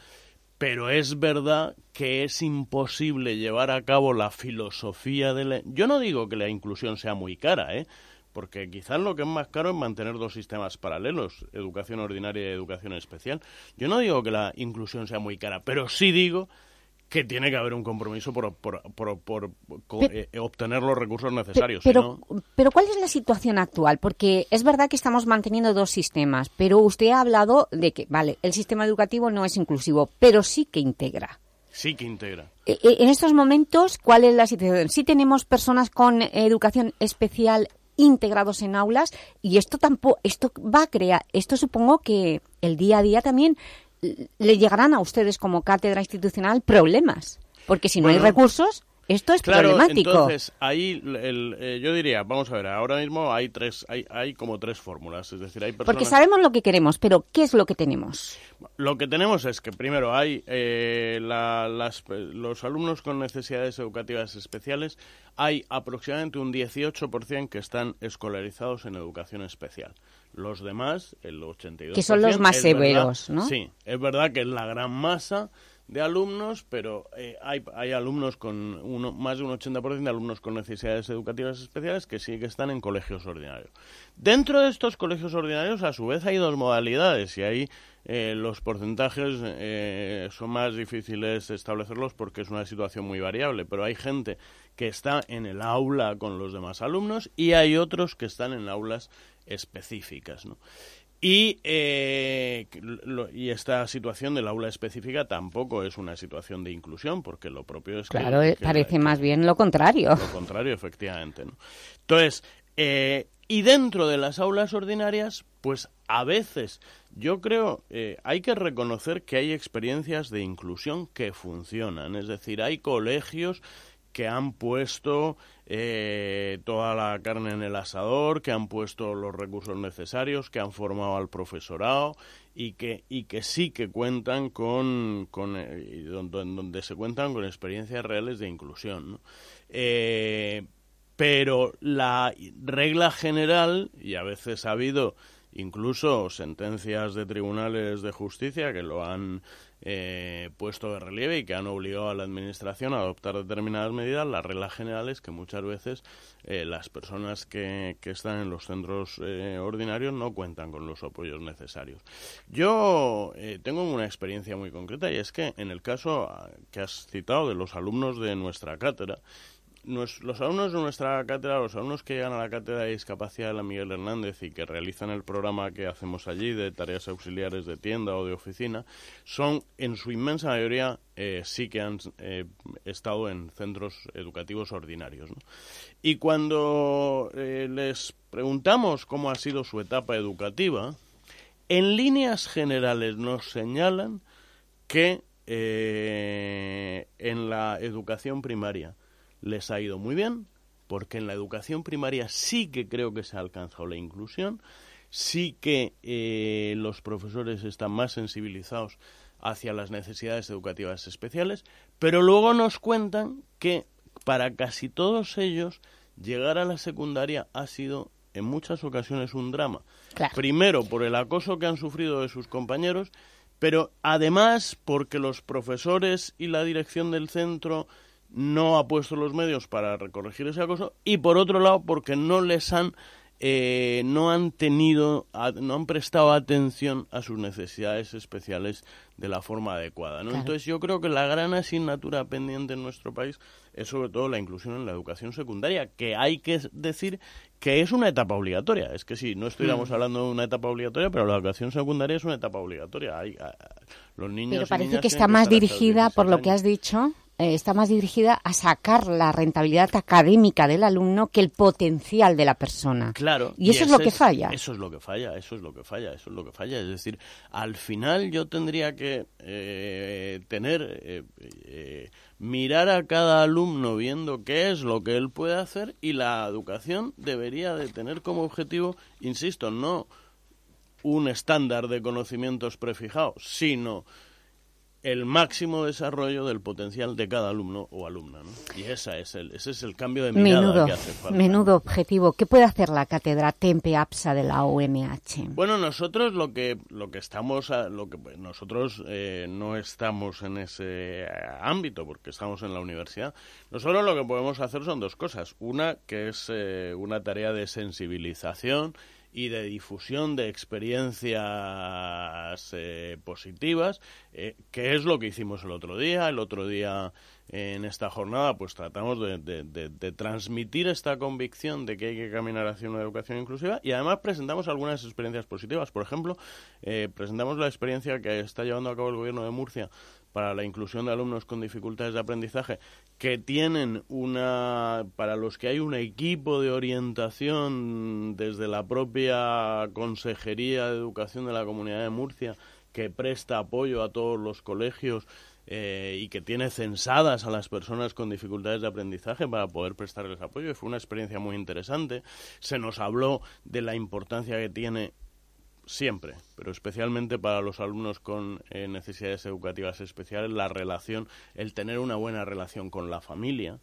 Pero es verdad que es imposible llevar a cabo la filosofía de la... Yo no digo que la inclusión sea muy cara, ¿eh? Porque quizás lo que es más caro es mantener dos sistemas paralelos, educación ordinaria y educación especial. Yo no digo que la inclusión sea muy cara, pero sí digo que tiene que haber un compromiso por, por, por, por co- Pero- eh, obtener los recursos necesarios. Pero, pero ¿cuál es la situación actual? Porque es verdad que estamos manteniendo dos sistemas, pero usted ha hablado de que, vale, el sistema educativo no es inclusivo, pero sí que integra. sí que integra. E- e- En estos momentos, ¿cuál es la situación? Sí tenemos personas con educación especial integrados en aulas y esto tampoco, esto va a crear, esto supongo que el día a día también le llegarán a ustedes como cátedra institucional problemas, porque si no hay recursos, esto es Claro, problemático. entonces ahí el- eh, yo diría, vamos a ver, ahora mismo hay tres, hay, hay como tres fórmulas, es decir, hay personas... Porque sabemos lo que queremos, pero ¿qué es lo que tenemos? Lo que tenemos es que primero hay eh, la- las- los alumnos con necesidades educativas especiales, hay aproximadamente un 18% que están escolarizados en educación especial. Los demás, el 82%. Que son los más verdad- severos, ¿no? Sí, es verdad que es la gran masa de alumnos, pero eh, hay, hay alumnos con uno, más de un 80% de alumnos con necesidades educativas especiales que sí que están en colegios ordinarios. Dentro de estos colegios ordinarios, a su vez, hay dos modalidades y ahí eh, los porcentajes eh, son más difíciles establecerlos porque es una situación muy variable, pero hay gente que está en el aula con los demás alumnos y hay otros que están en aulas específicas, ¿no? Y, eh, lo- y esta situación del aula específica tampoco es una situación de inclusión, porque lo propio es que- Claro, que parece más bien lo contrario. lo contrario, efectivamente. ¿no? Entonces, eh, y dentro de las aulas ordinarias, pues a veces yo creo eh, hay que reconocer que hay experiencias de inclusión que funcionan. Es decir, hay colegios que han puesto eh, toda la carne en el asador, que han puesto los recursos necesarios, que han formado al profesorado y que, y que sí que cuentan con, con eh, donde, se cuentan con experiencias reales de inclusión. Eh, pero la regla general, y a veces ha habido incluso sentencias de tribunales de justicia que lo han eh, puesto de relieve y que han obligado a la Administración a adoptar determinadas medidas, la regla general es que muchas veces eh, las personas que, que, están en los centros eh, ordinarios no cuentan con los apoyos necesarios. Yo eh, tengo una experiencia muy concreta y es que en el caso ah, que has citado de los alumnos de nuestra cátedra, los alumnos de nuestra cátedra, los alumnos que llegan a la cátedra de discapacidad de la Miguel Hernández y que realizan el programa que hacemos allí de tareas auxiliares de tienda o de oficina, son en su inmensa mayoría eh, sí que han eh, estado en centros educativos ordinarios. Y cuando eh, les preguntamos cómo ha sido su etapa educativa, en líneas generales nos señalan que en la educación primaria les ha ido muy bien, porque en la educación primaria sí que creo que se ha alcanzado la inclusión, sí que eh, los profesores están más sensibilizados hacia las necesidades educativas especiales, pero luego nos cuentan que para casi todos ellos llegar a la secundaria ha sido en muchas ocasiones un drama. Claro. Primero por el acoso que han sufrido de sus compañeros, pero además porque los profesores y la dirección del centro no ha puesto los medios para corregir ese acoso y por otro lado porque no les han eh, no han tenido no han prestado atención a sus necesidades especiales de la forma adecuada ¿no? Claro. entonces yo creo que la gran asignatura pendiente en nuestro país es sobre todo la inclusión en la educación secundaria que hay que decir que es una etapa obligatoria es que sí no estuviéramos Mm. hablando de una etapa obligatoria pero la educación secundaria es una etapa obligatoria hay, los niños Pero y parece niñas que está más dirigida, por lo 16 que has dicho, eh, está más dirigida a sacar la rentabilidad académica del alumno que el potencial de la persona. Claro. Y eso es lo que falla. Eso es lo que falla, eso es lo que falla, eso es lo que falla. Es decir, al final yo tendría que eh, tener, eh, mirar a cada alumno viendo qué es lo que él puede hacer y la educación debería de tener como objetivo, insisto, no un estándar de conocimientos prefijados, sino el máximo desarrollo del potencial de cada alumno o alumna. ¿no? Y esa es el, ese es el cambio de mirada Menudo, que hace falta. menudo objetivo. ¿Qué puede hacer la cátedra Tempe APSA de la OMH? Bueno, nosotros lo que lo que estamos lo que pues, nosotros eh, no estamos en ese ámbito porque estamos en la universidad. Nosotros lo que podemos hacer son dos cosas. Una que es eh, una tarea de sensibilización y de difusión de experiencias eh, positivas, eh, que es lo que hicimos el otro día. El otro día en esta jornada pues tratamos de transmitir esta convicción de que hay que caminar hacia una educación inclusiva y además presentamos algunas experiencias positivas. Por ejemplo, eh, presentamos la experiencia que está llevando a cabo el gobierno de Murcia para la inclusión de alumnos con dificultades de aprendizaje, que tienen una, para los que hay un equipo de orientación desde la propia Consejería de Educación de la Comunidad de Murcia, que presta apoyo a todos los colegios eh, y que tiene censadas a las personas con dificultades de aprendizaje para poder prestarles apoyo. Y fue una experiencia muy interesante. Se nos habló de la importancia que tiene siempre, pero especialmente para los alumnos con eh, necesidades educativas especiales, la relación, el tener una buena relación con la familia.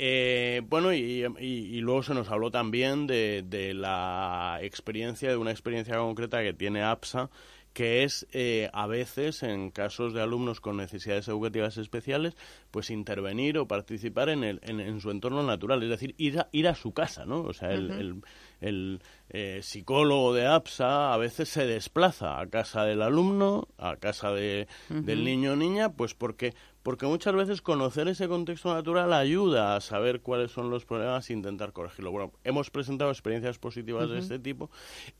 Eh, bueno, y, luego se nos habló también de, de la experiencia, de una experiencia concreta que tiene APSA, que es eh, a veces, en casos de alumnos con necesidades educativas especiales, pues intervenir o participar en, el, en, en su entorno natural, es decir, ir a, ir a su casa, ¿no? O sea, el, el- el, eh, psicólogo de APSA a veces se desplaza a casa del alumno, a casa de, del niño o niña, pues porque, porque muchas veces conocer ese contexto natural ayuda a saber cuáles son los problemas e intentar corregirlo. Bueno, hemos presentado experiencias positivas de este tipo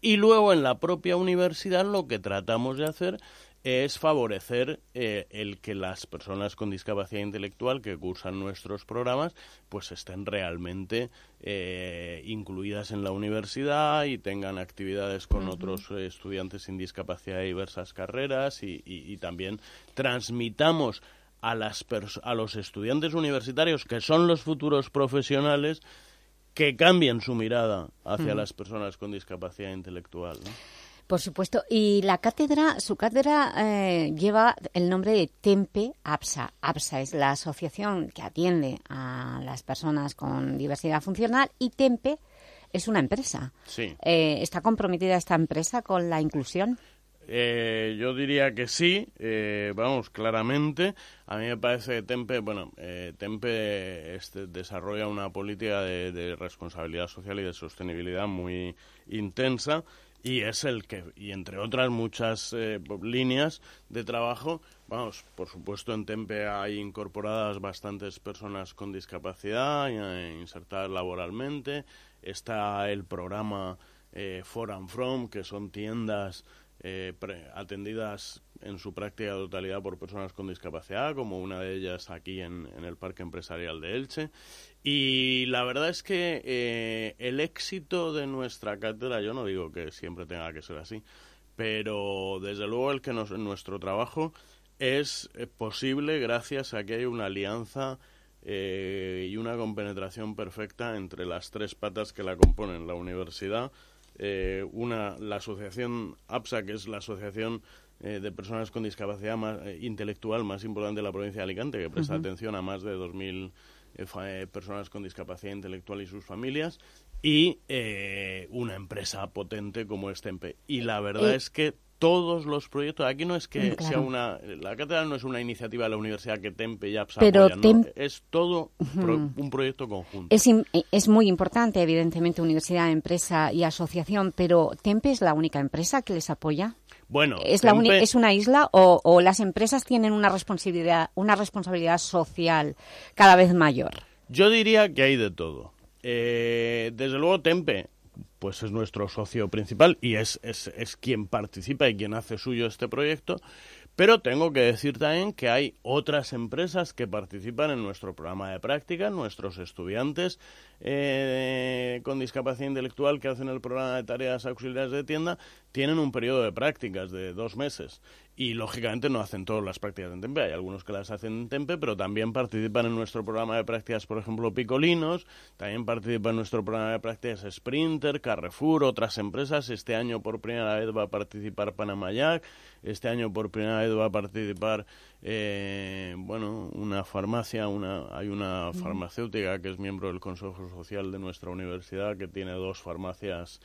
y luego en la propia universidad lo que tratamos de hacer es favorecer eh, el que las personas con discapacidad intelectual que cursan nuestros programas pues estén realmente eh, incluidas en la universidad y tengan actividades con otros eh, estudiantes sin discapacidad de diversas carreras y, y- y también transmitamos a, las a los estudiantes universitarios, que son los futuros profesionales, que cambien su mirada hacia las personas con discapacidad intelectual. ¿no? Por supuesto. Y la cátedra, su cátedra eh, lleva el nombre de Tempe APSA. APSA es la asociación que atiende a las personas con diversidad funcional y Tempe es una empresa. Sí. Eh, ¿Está comprometida esta empresa con la inclusión? Eh, yo diría que sí, vamos, claramente. A mí me parece que Tempe, bueno, Tempe este, desarrolla una política de, responsabilidad social y de sostenibilidad muy intensa y es el que, y entre otras muchas eh, líneas de trabajo, vamos, por supuesto en Tempe hay incorporadas bastantes personas con discapacidad eh, insertadas laboralmente, está el programa eh, For and From, que son tiendas eh, atendidas en su práctica totalidad por personas con discapacidad, como una de ellas aquí en, el Parque Empresarial de Elche. Y la verdad es que eh, el éxito de nuestra cátedra, yo no digo que siempre tenga que ser así, pero desde luego el que nos, nuestro trabajo es eh, posible gracias a que hay una alianza eh, y una compenetración perfecta entre las tres patas que la componen, la universidad, una, la asociación APSA, que es la asociación de personas con discapacidad más, intelectual más importante de la provincia de Alicante, que presta atención a más de 2.000 eh, eh, personas con discapacidad intelectual y sus familias, y eh, una empresa potente como es Tempe. Y la verdad es que todos los proyectos, aquí no es que sea una, la cátedra no es una iniciativa de la universidad que Tempe y APSA Pero es todo un proyecto conjunto. Es, es muy importante, evidentemente, universidad, empresa y asociación, pero ¿Tempe es la única empresa que les apoya? Bueno, ¿Es, la ¿Es una isla o, las empresas tienen una responsabilidad, una responsabilidad social cada vez mayor? Yo diría que hay de todo. Eh, desde luego Tempe pues es nuestro socio principal y es, es, es quien participa y quien hace suyo este proyecto, pero tengo que decir también que hay otras empresas que participan en nuestro programa de práctica, nuestros estudiantes eh, con discapacidad intelectual que hacen el programa de tareas auxiliares de tienda tienen un periodo de prácticas de dos meses y lógicamente no hacen todas las prácticas en Tempe. Hay algunos que las hacen en Tempe, pero también participan en nuestro programa de prácticas, por ejemplo, Picolinos, también participan en nuestro programa de prácticas Sprinter, Carrefour, otras empresas. Este año por primera vez va a participar Panamayac, este año por primera vez va a participar, eh, bueno, una farmacia, una, hay una farmacéutica que es miembro del Consejo Social de nuestra universidad que tiene dos farmacias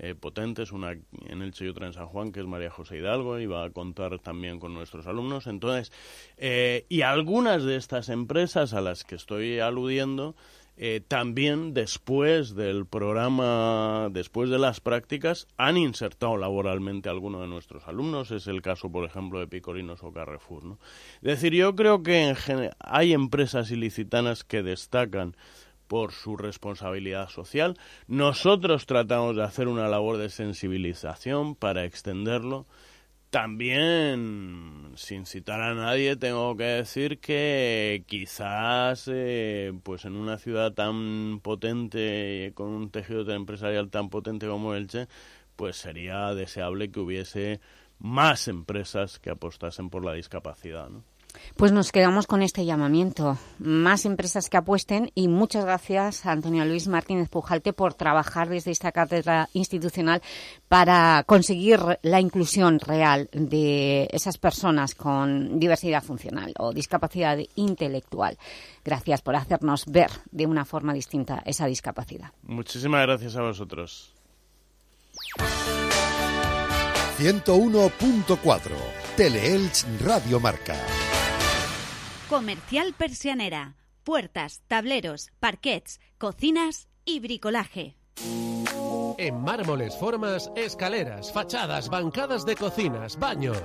eh, potentes, una en el y otra en San Juan, que es María José Hidalgo, y va a contar también con nuestros alumnos. Entonces, eh, y algunas de estas empresas a las que estoy aludiendo, eh, también después del programa, después de las prácticas, han insertado laboralmente a alguno de nuestros alumnos. Es el caso, por ejemplo, de Picorinos o Carrefour. ¿no? Es decir, yo creo que en hay empresas ilicitanas que destacan por su responsabilidad social. Nosotros tratamos de hacer una labor de sensibilización para extenderlo. También, sin citar a nadie, tengo que decir que quizás eh, pues en una ciudad tan potente, con un tejido empresarial tan potente como Elche, pues sería deseable que hubiese más empresas que apostasen por la discapacidad. Pues nos quedamos con este llamamiento. Más empresas que apuesten y muchas gracias a Antonio Luis Martínez Pujalte por trabajar desde esta cátedra institucional para conseguir la inclusión real de esas personas con diversidad funcional o discapacidad intelectual. Gracias por hacernos ver de una forma distinta esa discapacidad. Muchísimas gracias a vosotros. 101.4 Teleelch Radio Marca. Comercial Persianera. Puertas, tableros, parquets, cocinas y bricolaje. En mármoles, formas, escaleras, fachadas, bancadas de cocinas, baños.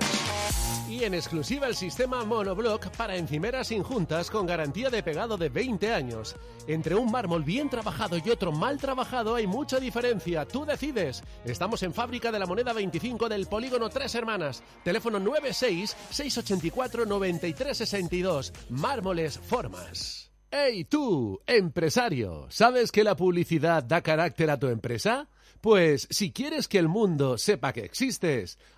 Y en exclusiva el sistema monoblock para encimeras injuntas con garantía de pegado de 20 años. Entre un mármol bien trabajado y otro mal trabajado hay mucha diferencia. Tú decides. Estamos en Fábrica de la Moneda 25 del Polígono Tres Hermanas. Teléfono 96 684 9362. Mármoles Formas. ¡Hey tú, empresario! ¿Sabes que la publicidad da carácter a tu empresa? Pues si quieres que el mundo sepa que existes,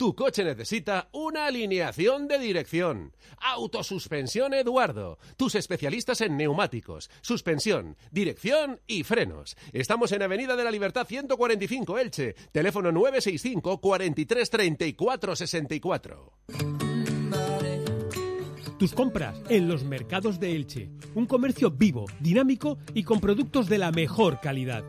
Tu coche necesita una alineación de dirección. Autosuspensión Eduardo. Tus especialistas en neumáticos, suspensión, dirección y frenos. Estamos en Avenida de la Libertad 145 Elche. Teléfono 965 43 34 64. Tus compras en los mercados de Elche. Un comercio vivo, dinámico y con productos de la mejor calidad.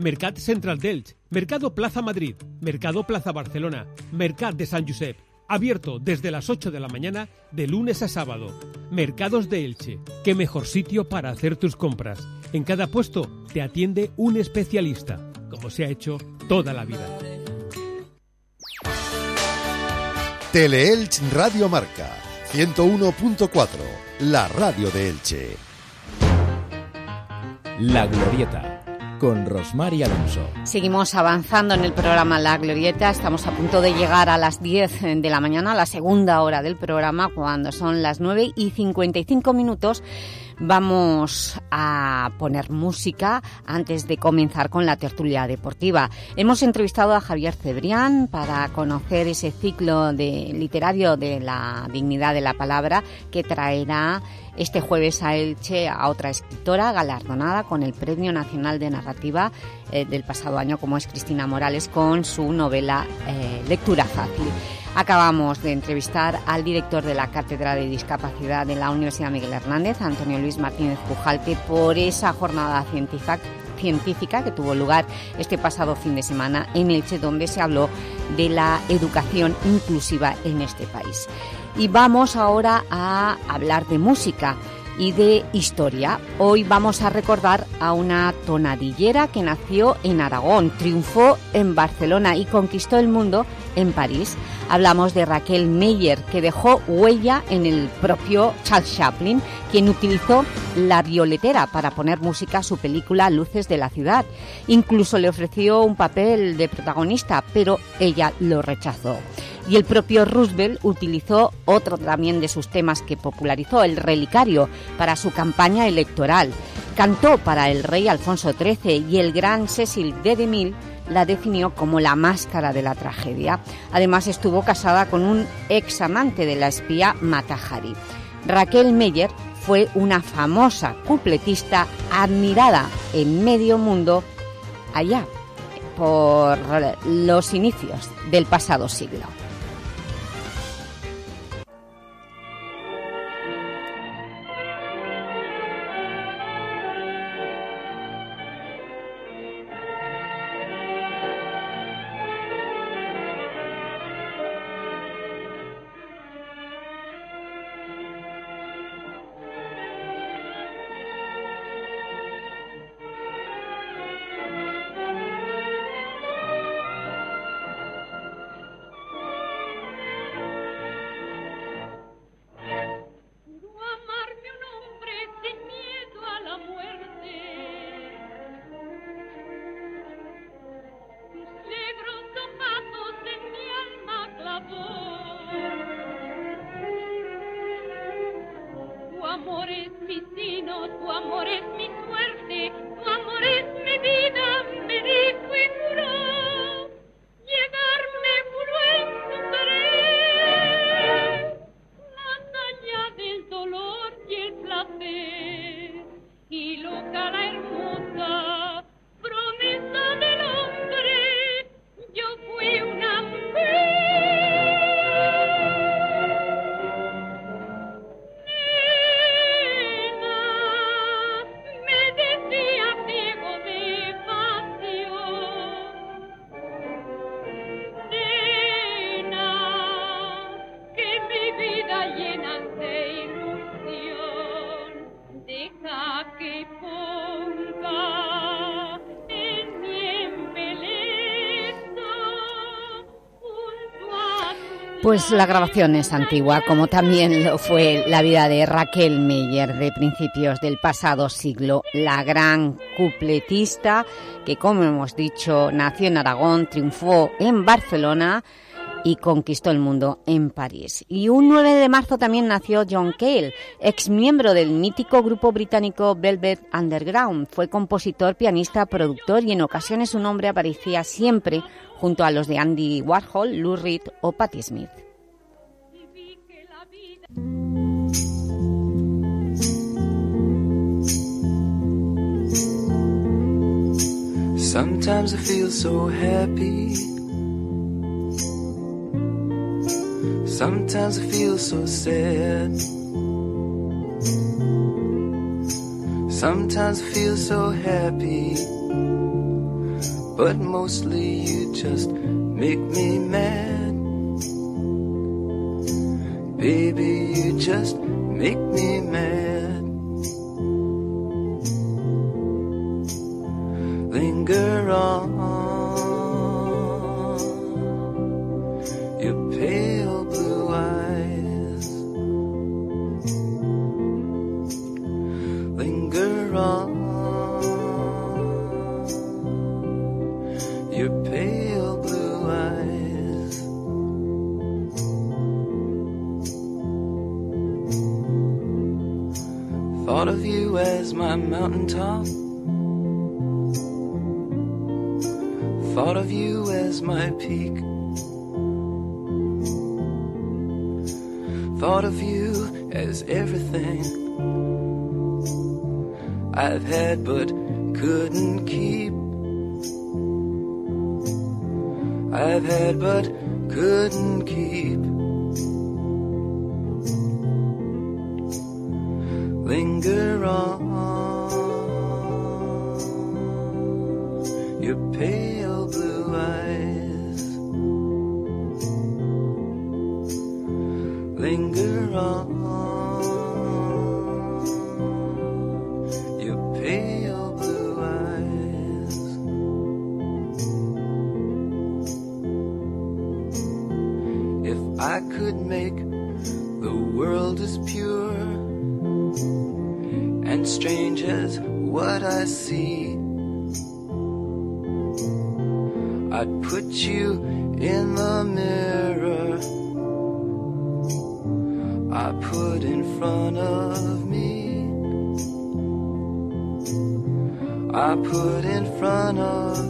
Mercat Central d'Elche, Mercado Plaza Madrid, Mercado Plaza Barcelona, Mercat de San Josep. Abierto desde las 8 de la mañana de lunes a sábado. Mercados de Elche. Qué mejor sitio para hacer tus compras. En cada puesto te atiende un especialista, como se ha hecho toda la vida. Teleelch Radio Marca 101.4, la radio de Elche. La Glorieta con Rosmar y Alonso. Seguimos avanzando en el programa La Glorieta. Estamos a punto de llegar a las 10 de la mañana, la segunda hora del programa, cuando son las 9 y 55 minutos. Vamos a poner música antes de comenzar con la tertulia deportiva. Hemos entrevistado a Javier Cebrián para conocer ese ciclo de literario de la dignidad de la palabra que traerá este jueves a Elche a otra escritora galardonada con el Premio Nacional de Narrativa eh, del pasado año, como es Cristina Morales, con su novela eh, Lectura Fácil. Acabamos de entrevistar al director de la Cátedra de Discapacidad de la Universidad Miguel Hernández, Antonio Luis Martínez Pujalte, por esa jornada científica científica que tuvo lugar este pasado fin de semana en Elche, donde se habló de la educación inclusiva en este país. Y vamos ahora a hablar de música y de historia. Hoy vamos a recordar a una tonadillera que nació en Aragón, triunfó en Barcelona y conquistó el mundo en París. Hablamos de Raquel Meyer, que dejó huella en el propio Charles Chaplin, quien utilizó la violetera para poner música a su película Luces de la ciudad. Incluso le ofreció un papel de protagonista, pero ella lo rechazó y el propio Roosevelt utilizó otro también de sus temas que popularizó, el relicario, para su campaña electoral. Cantó para el rey Alfonso XIII y el gran Cecil de DeMille la definió como la máscara de la tragedia. Además estuvo casada con un ex amante de la espía Matahari. Raquel Meyer fue una famosa cupletista admirada en medio mundo allá por los inicios del pasado siglo. Pues la grabación es antigua, como también lo fue la vida de Raquel Meyer de principios del pasado siglo, la gran cupletista que, como hemos dicho, nació en Aragón, triunfó en Barcelona y conquistó el mundo en París. Y un 9 de marzo también nació John Cale, ex miembro del mítico grupo británico Velvet Underground. Fue compositor, pianista, productor y en ocasiones su nombre aparecía siempre junto a los de Andy Warhol, Lou Reed o Patti Smith. Sometimes I feel so happy. Sometimes I feel so sad. Sometimes I feel so happy. But mostly you just make me mad. Baby, you just make me mad. Pale blue eyes. If I could make the world as pure and strange as what I see, I'd put you in the I put in front of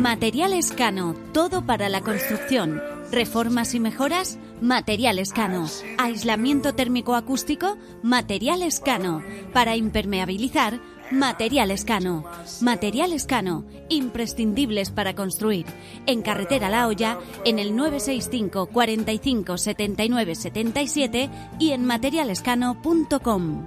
Materiales Cano, todo para la construcción. Reformas y mejoras, Materiales Cano. Aislamiento térmico acústico, Materiales Cano. Para impermeabilizar, Materiales Cano. Materiales Cano, imprescindibles para construir. En carretera La Hoya, en el 965 45 79 77 y en materialescano.com.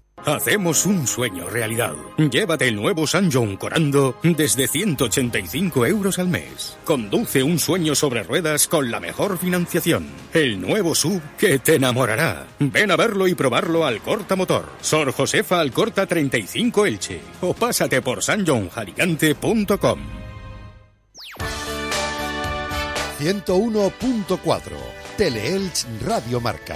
Hacemos un sueño realidad. Llévate el nuevo San John Corando desde 185 euros al mes. Conduce un sueño sobre ruedas con la mejor financiación. El nuevo sub que te enamorará. Ven a verlo y probarlo al Corta Motor. Sor Josefa Alcorta 35 Elche. O pásate por sanjohnjaricante.com. 101.4, Teleelch Radio Marca.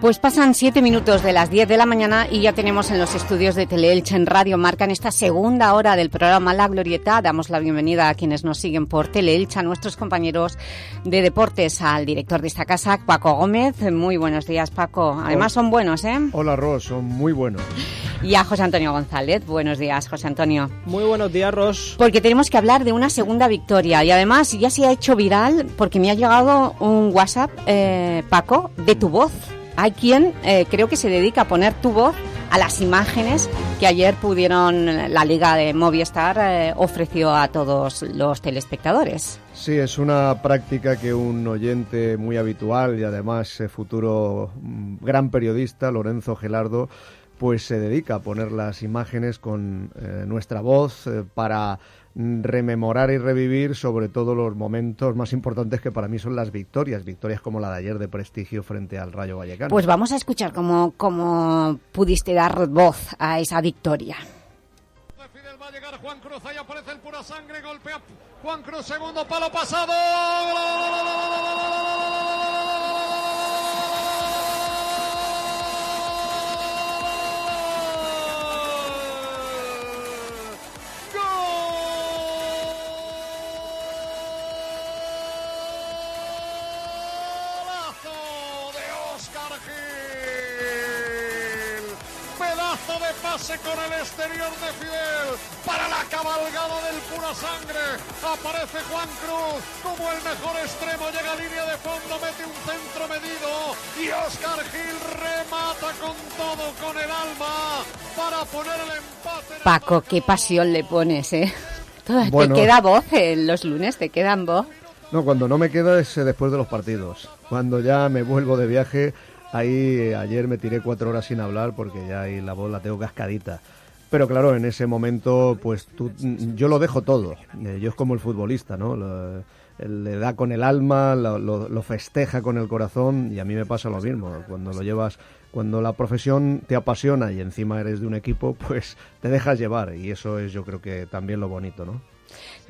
Pues pasan siete minutos de las 10 de la mañana y ya tenemos en los estudios de Teleelch en Radio Marca en esta segunda hora del programa La Glorieta. Damos la bienvenida a quienes nos siguen por Teleelch, a nuestros compañeros de deportes, al director de esta casa, Paco Gómez. Muy buenos días, Paco. Además son buenos, ¿eh? Hola, Ros, son muy buenos. Y a José Antonio González. Buenos días, José Antonio. Muy buenos días, Ros. Porque tenemos que hablar de una segunda victoria y además ya se ha hecho viral porque me ha llegado un WhatsApp, eh, Paco, de tu voz. Hay quien eh, creo que se dedica a poner tu voz a las imágenes que ayer pudieron, la Liga de Movistar eh, ofreció a todos los telespectadores. Sí, es una práctica que un oyente muy habitual y además eh, futuro mm, gran periodista, Lorenzo Gelardo, pues se dedica a poner las imágenes con eh, nuestra voz para rememorar y revivir sobre todo los momentos más importantes que para mí son las victorias, victorias como la de ayer de prestigio frente al Rayo Vallecano. Pues vamos a escuchar cómo, cómo pudiste dar voz a esa victoria. Va a llegar Juan Cruz, ahí aparece el pura sangre, golpea Juan Cruz, segundo palo pasado. De pase con el exterior de Fidel para la cabalgada del pura sangre. Aparece Juan Cruz como el mejor extremo. Llega a línea de fondo, mete un centro medido y Oscar Gil remata con todo, con el alma para poner el empate. Paco, qué pasión le pones, ¿eh? Bueno. ¿Te queda voz en los lunes? ¿Te quedan voz? No, cuando no me queda es eh, después de los partidos. Cuando ya me vuelvo de viaje, ahí ayer me tiré cuatro horas sin hablar porque ya ahí la voz la tengo cascadita. Pero claro, en ese momento, pues tú, yo lo dejo todo. Eh, yo es como el futbolista, ¿no? Le da con el alma, lo, lo- lo festeja con el corazón y a mí me pasa lo mismo. Cuando lo llevas, cuando la profesión te apasiona y encima eres de un equipo, pues te dejas llevar y eso es yo creo que también lo bonito, ¿no?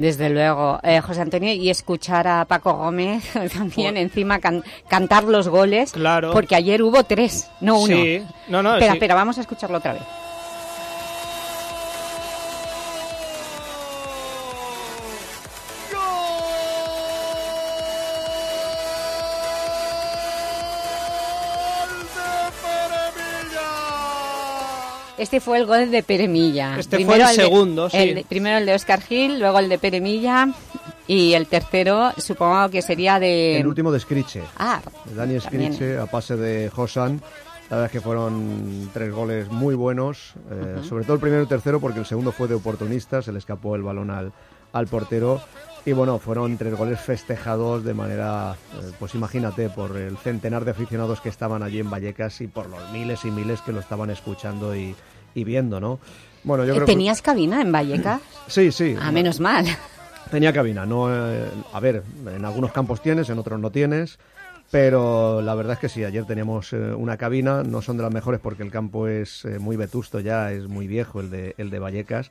Desde luego, Eh, José Antonio, y escuchar a Paco Gómez también encima can- cantar los goles, Claro. porque ayer hubo tres, no uno. Sí. No, no, espera, sí. espera, vamos a escucharlo otra vez. Este fue el gol de Pere Milla. Este fue el de- segundo, sí. el de- primero el de Oscar Gil, luego el de Pere Milla y el tercero supongo que sería de... El último de Scriche. Ah, Dani también. Scriche a pase de Josan. La verdad es que fueron tres goles muy buenos, eh, sobre todo el primero y el tercero, porque el segundo fue de oportunista, se le escapó el balón al, al portero. Y bueno, fueron tres goles festejados de manera, eh, pues imagínate, por el centenar de aficionados que estaban allí en Vallecas y por los miles y miles que lo estaban escuchando y, y viendo, ¿no? Bueno, yo Eh, creo que- ¿Tenías cabina en Vallecas? Sí, sí. Ah, menos mal. Tenía cabina, no, eh, a ver, en algunos campos tienes, en otros no tienes, pero la verdad es que sí, ayer teníamos eh, una cabina, no son de las mejores porque el campo es muy vetusto ya, es muy viejo el de, el de Vallecas,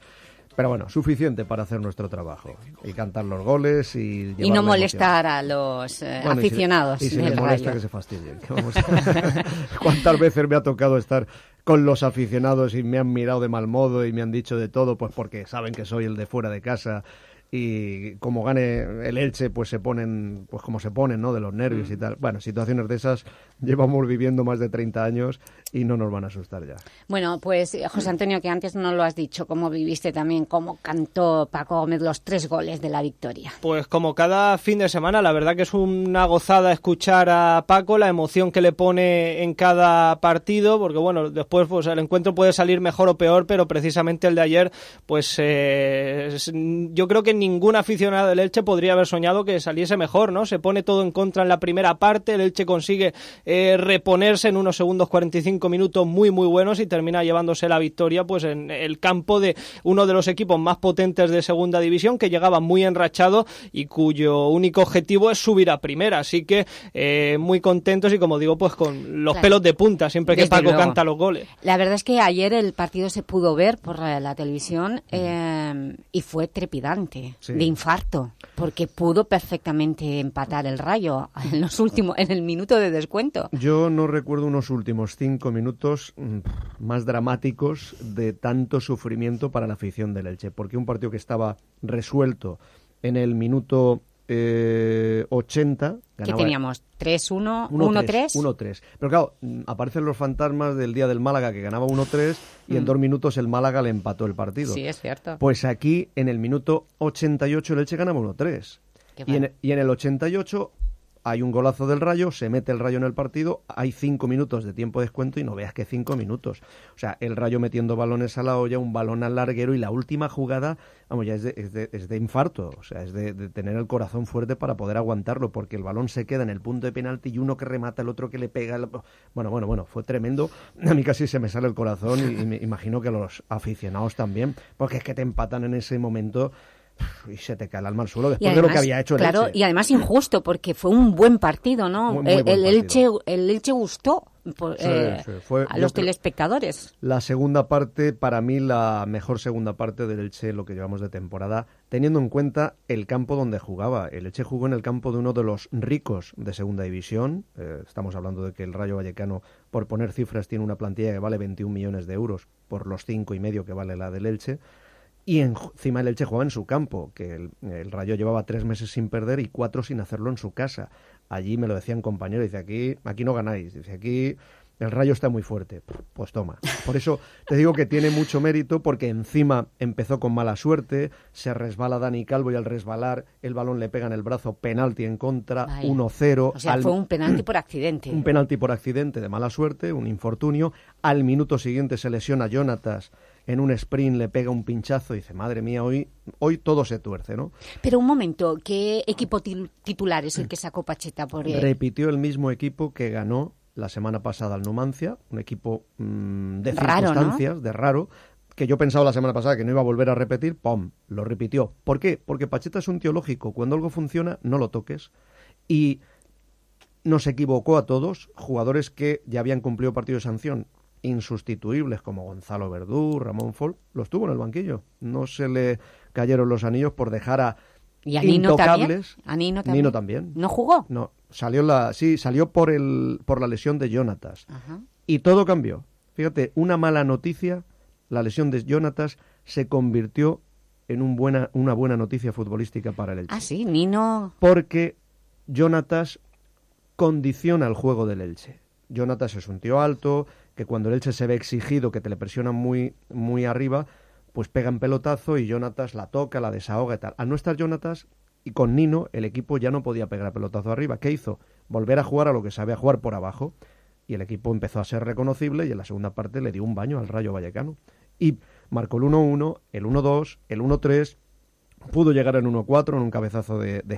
pero bueno, suficiente para hacer nuestro trabajo y cantar los goles y... Y no molestar a los eh, Bueno, y si- aficionados Y si, les molesta Rayo. que se fastidien. que vamos a- ¿Cuántas veces me ha tocado estar con los aficionados y me han mirado de mal modo y me han dicho de todo? Pues porque saben que soy el de fuera de casa y como gane el Elche, pues se ponen, pues como se ponen, ¿no? De los nervios y tal. Bueno, situaciones de esas llevamos viviendo más de 30 años y no nos van a asustar ya. Bueno, pues José Antonio, que antes no lo has dicho, cómo viviste también, cómo cantó Paco Gómez los tres goles de la victoria. Pues como cada fin de semana, la verdad que es una gozada escuchar a Paco, la emoción que le pone en cada partido, porque bueno, después pues el encuentro puede salir mejor o peor, pero precisamente el de ayer, pues eh, yo creo que ningún aficionado del Elche podría haber soñado que saliese mejor, ¿no? Se pone todo en contra en la primera parte, el Elche consigue eh, reponerse en unos segundos 45 minutos muy muy buenos y termina llevándose la victoria pues en el campo de uno de los equipos más potentes de segunda división que llegaba muy enrachado y cuyo único objetivo es subir a primera, así que eh, muy contentos y como digo pues con los Claro. pelos de punta siempre que Desde Paco luego. canta los goles. La verdad es que ayer el partido se pudo ver por la televisión eh, y fue trepidante, Sí. de infarto, porque pudo perfectamente empatar el Rayo en los últimos, en el minuto de descuento. Yo no recuerdo unos últimos cinco minutos mm, más dramáticos de tanto sufrimiento para la afición del Elche, porque un partido que estaba resuelto en el minuto eh, 80... Que ganaba- teníamos 3-1, 1-3, 1-3. 1-3. Pero claro, mm, aparecen los fantasmas del día del Málaga que ganaba 1-3 y en Mm. dos minutos el Málaga le empató el partido. Sí, es cierto. Pues aquí, en el minuto 88, el Elche ganaba 1-3. Qué Y en, bueno. y en el 88 hay un golazo del Rayo, se mete el Rayo en el partido, hay cinco minutos de tiempo de descuento y no veas que cinco minutos. O sea, el Rayo metiendo balones a la olla, un balón al larguero y la última jugada, vamos, ya es de, es de, es de infarto. O sea, es de, tener el corazón fuerte para poder aguantarlo, porque el balón se queda en el punto de penalti y uno que remata, el otro que le pega. el- Bueno, bueno, bueno, fue tremendo. A mí casi se me sale el corazón y, y me imagino que a los aficionados también, porque es que te empatan en ese momento y se te cae el alma al suelo después de lo que había hecho el claro, Elche. y además injusto, porque fue un buen partido, ¿no? Muy, muy el, buen el partido. Elche, el Elche gustó por- Sí, eh, sí, fue- a los telespectadores. La segunda parte, para mí, la mejor segunda parte del Elche, lo que llevamos de temporada, teniendo en cuenta el campo donde jugaba. El Elche jugó en el campo de uno de los ricos de segunda división. Eh, estamos hablando de que el Rayo Vallecano, por poner cifras, tiene una plantilla que vale 21 millones de euros por los cinco y medio que vale la del Elche. Y en- encima el Elche jugaba en su campo, que el, el Rayo llevaba tres meses sin perder y cuatro sin hacerlo en su casa. Allí me lo decían compañeros, dice, aquí, aquí no ganáis, dice, aquí el Rayo está muy fuerte. Pues toma. Por eso te digo que tiene mucho mérito porque encima empezó con mala suerte, se resbala Dani Calvo y al resbalar el balón le pega en el brazo, penalti en contra, 1-0. O sea, fue un penalti por accidente. Un penalti por accidente de mala suerte, un infortunio. Al minuto siguiente se lesiona Jonatas en un sprint le pega un pinchazo y dice, madre mía, hoy, hoy todo se tuerce, ¿no? Pero un momento, ¿qué equipo titular es el que sacó Pacheta por él? Repitió el mismo equipo que ganó la semana pasada al Numancia, un equipo mm, de circunstancias, de raro, que yo pensaba la semana pasada que no iba a volver a repetir, ¡pum! Lo repitió. ¿Por qué? Porque Pacheta es un teológico. Cuando algo funciona, no lo toques. Y nos equivocó a todos, jugadores que ya habían cumplido partido de sanción, insustituibles como Gonzalo Verdú, Ramón Fol, los tuvo en el banquillo. No se le cayeron los anillos por dejar a ¿Y a Nino también? ¿A Nino también? Nino también. ¿No jugó? No, salió la, sí, salió por, el, por la lesión de Jonatas. Y todo cambió. Fíjate, una mala noticia, la lesión de Jonatas se convirtió en un buena, una buena noticia futbolística para el Elche. Ah, sí, Nino... Porque Jonatas condiciona el juego del Elche. Jonatas es un tío alto, que cuando el Elche se ve exigido, que te le presionan muy, muy arriba, pues pega en pelotazo y Jonatas la toca, la desahoga y tal. Al no estar Jonatas y con Nino, el equipo ya no podía pegar pelotazo arriba. ¿Qué hizo? Volver a jugar a lo que sabía jugar por abajo. Y el equipo empezó a ser reconocible y en la segunda parte le dio un baño al Rayo Vallecano. Y marcó el 1-1, el 1-2, el 1-3, pudo llegar en 1-4 en un cabezazo de, de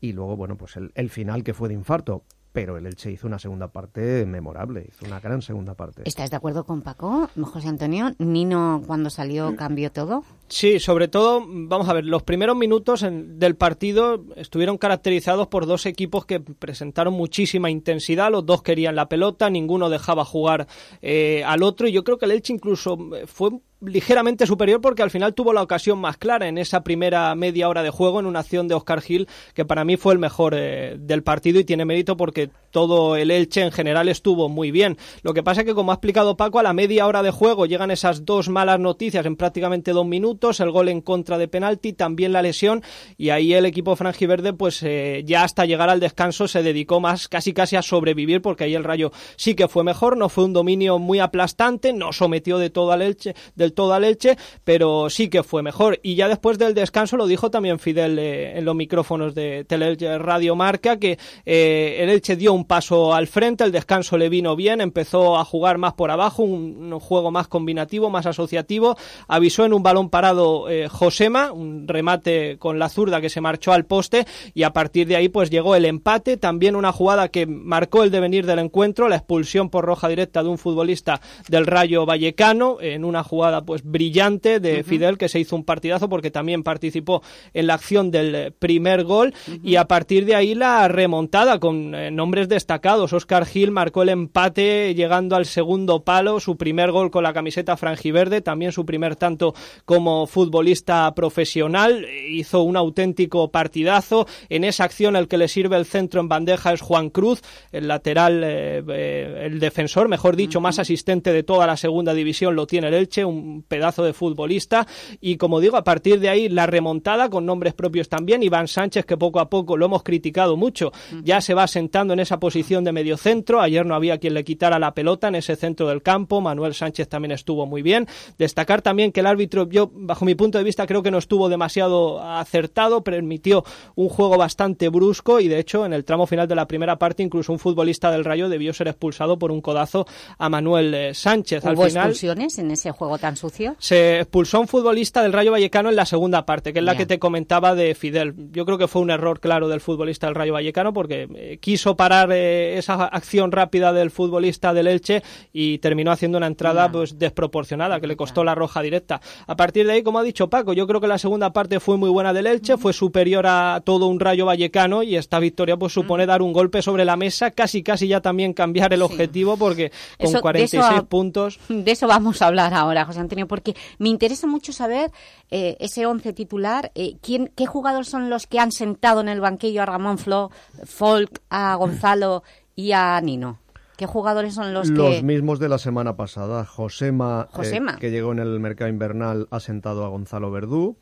y luego, bueno, pues el, final que fue de infarto pero el Elche hizo una segunda parte memorable, hizo una gran segunda parte. ¿Estás de acuerdo con Paco, José Antonio? ¿Nino cuando salió cambió todo? Sí, sobre todo, vamos a ver, los primeros minutos del partido estuvieron caracterizados por dos equipos que presentaron muchísima intensidad, los dos querían la pelota, ninguno dejaba jugar eh, al otro y yo creo que el Elche incluso fue ligeramente superior porque al final tuvo la ocasión más clara en esa primera media hora de juego en una acción de Oscar Gil que para mí fue el mejor eh, del partido y tiene mérito porque todo el Elche en general estuvo muy bien. Lo que pasa es que como ha explicado Paco a la media hora de juego llegan esas dos malas noticias en prácticamente dos minutos, el gol en contra de penalti, también la lesión y ahí el equipo franjiverde pues eh, ya hasta llegar al descanso se dedicó más casi casi a sobrevivir porque ahí el Rayo sí que fue mejor, no fue un dominio muy aplastante, no sometió de todo al Elche, toda leche, pero sí que fue mejor. Y ya después del descanso lo dijo también Fidel eh, en los micrófonos de Teleelche Radio Marca, que eh, el Elche dio un paso al frente, el descanso le vino bien, empezó a jugar más por abajo, un, juego más combinativo, más asociativo, avisó en un balón parado eh, Josema, un remate con la zurda que se marchó al poste y a partir de ahí pues llegó el empate, también una jugada que marcó el devenir del encuentro, la expulsión por roja directa de un futbolista del Rayo Vallecano en una jugada pues brillante de Fidel que se hizo un partidazo porque también participó en la acción del primer gol. Y a partir de ahí la remontada con eh, nombres destacados. Oscar Gil marcó el empate llegando al segundo palo, su primer gol con la camiseta franjiverde, también su primer tanto como futbolista profesional, hizo un auténtico partidazo. En esa acción el que le sirve el centro en bandeja es Juan Cruz, el lateral, eh, eh, el defensor, mejor dicho, más asistente de toda la segunda división lo tiene el Elche, un pedazo de futbolista. Y como digo, a partir de ahí la remontada con nombres propios también, Iván Sánchez que poco a poco lo hemos criticado mucho, ya se va sentando en esa posición de medio centro, ayer no había quien le quitara la pelota en ese centro del campo, Manuel Sánchez también estuvo muy bien, destacar también que el árbitro, yo bajo mi punto de vista creo que no estuvo demasiado acertado, permitió un juego bastante brusco y de hecho en el tramo final de la primera parte incluso un futbolista del Rayo debió ser expulsado por un codazo a Manuel eh, Sánchez. ¿Hubo Al final, expulsiones en ese juego tan se expulsó a un futbolista del Rayo Vallecano en la segunda parte, que es la que te comentaba de Fidel. Yo creo que fue un error claro del futbolista del Rayo Vallecano porque eh, quiso parar eh, esa acción rápida del futbolista del Elche y terminó haciendo una entrada pues desproporcionada que le costó la roja directa. A partir de ahí, como ha dicho Paco, yo creo que la segunda parte fue muy buena del Elche, fue superior a todo un Rayo Vallecano y esta victoria pues supone dar un golpe sobre la mesa, casi casi ya también cambiar el objetivo porque con 46 puntos. De eso vamos a hablar ahora, José Antonio porque me interesa mucho saber eh, ese once titular, eh, ¿quién, qué jugadores son los que han sentado en el banquillo a Ramón Flo, Folk, a Gonzalo y a Nino. ¿Qué jugadores son los, que...? Los mismos de la semana pasada. Josema, eh, que llegó en el mercado invernal, ha sentado a Gonzalo Verdú.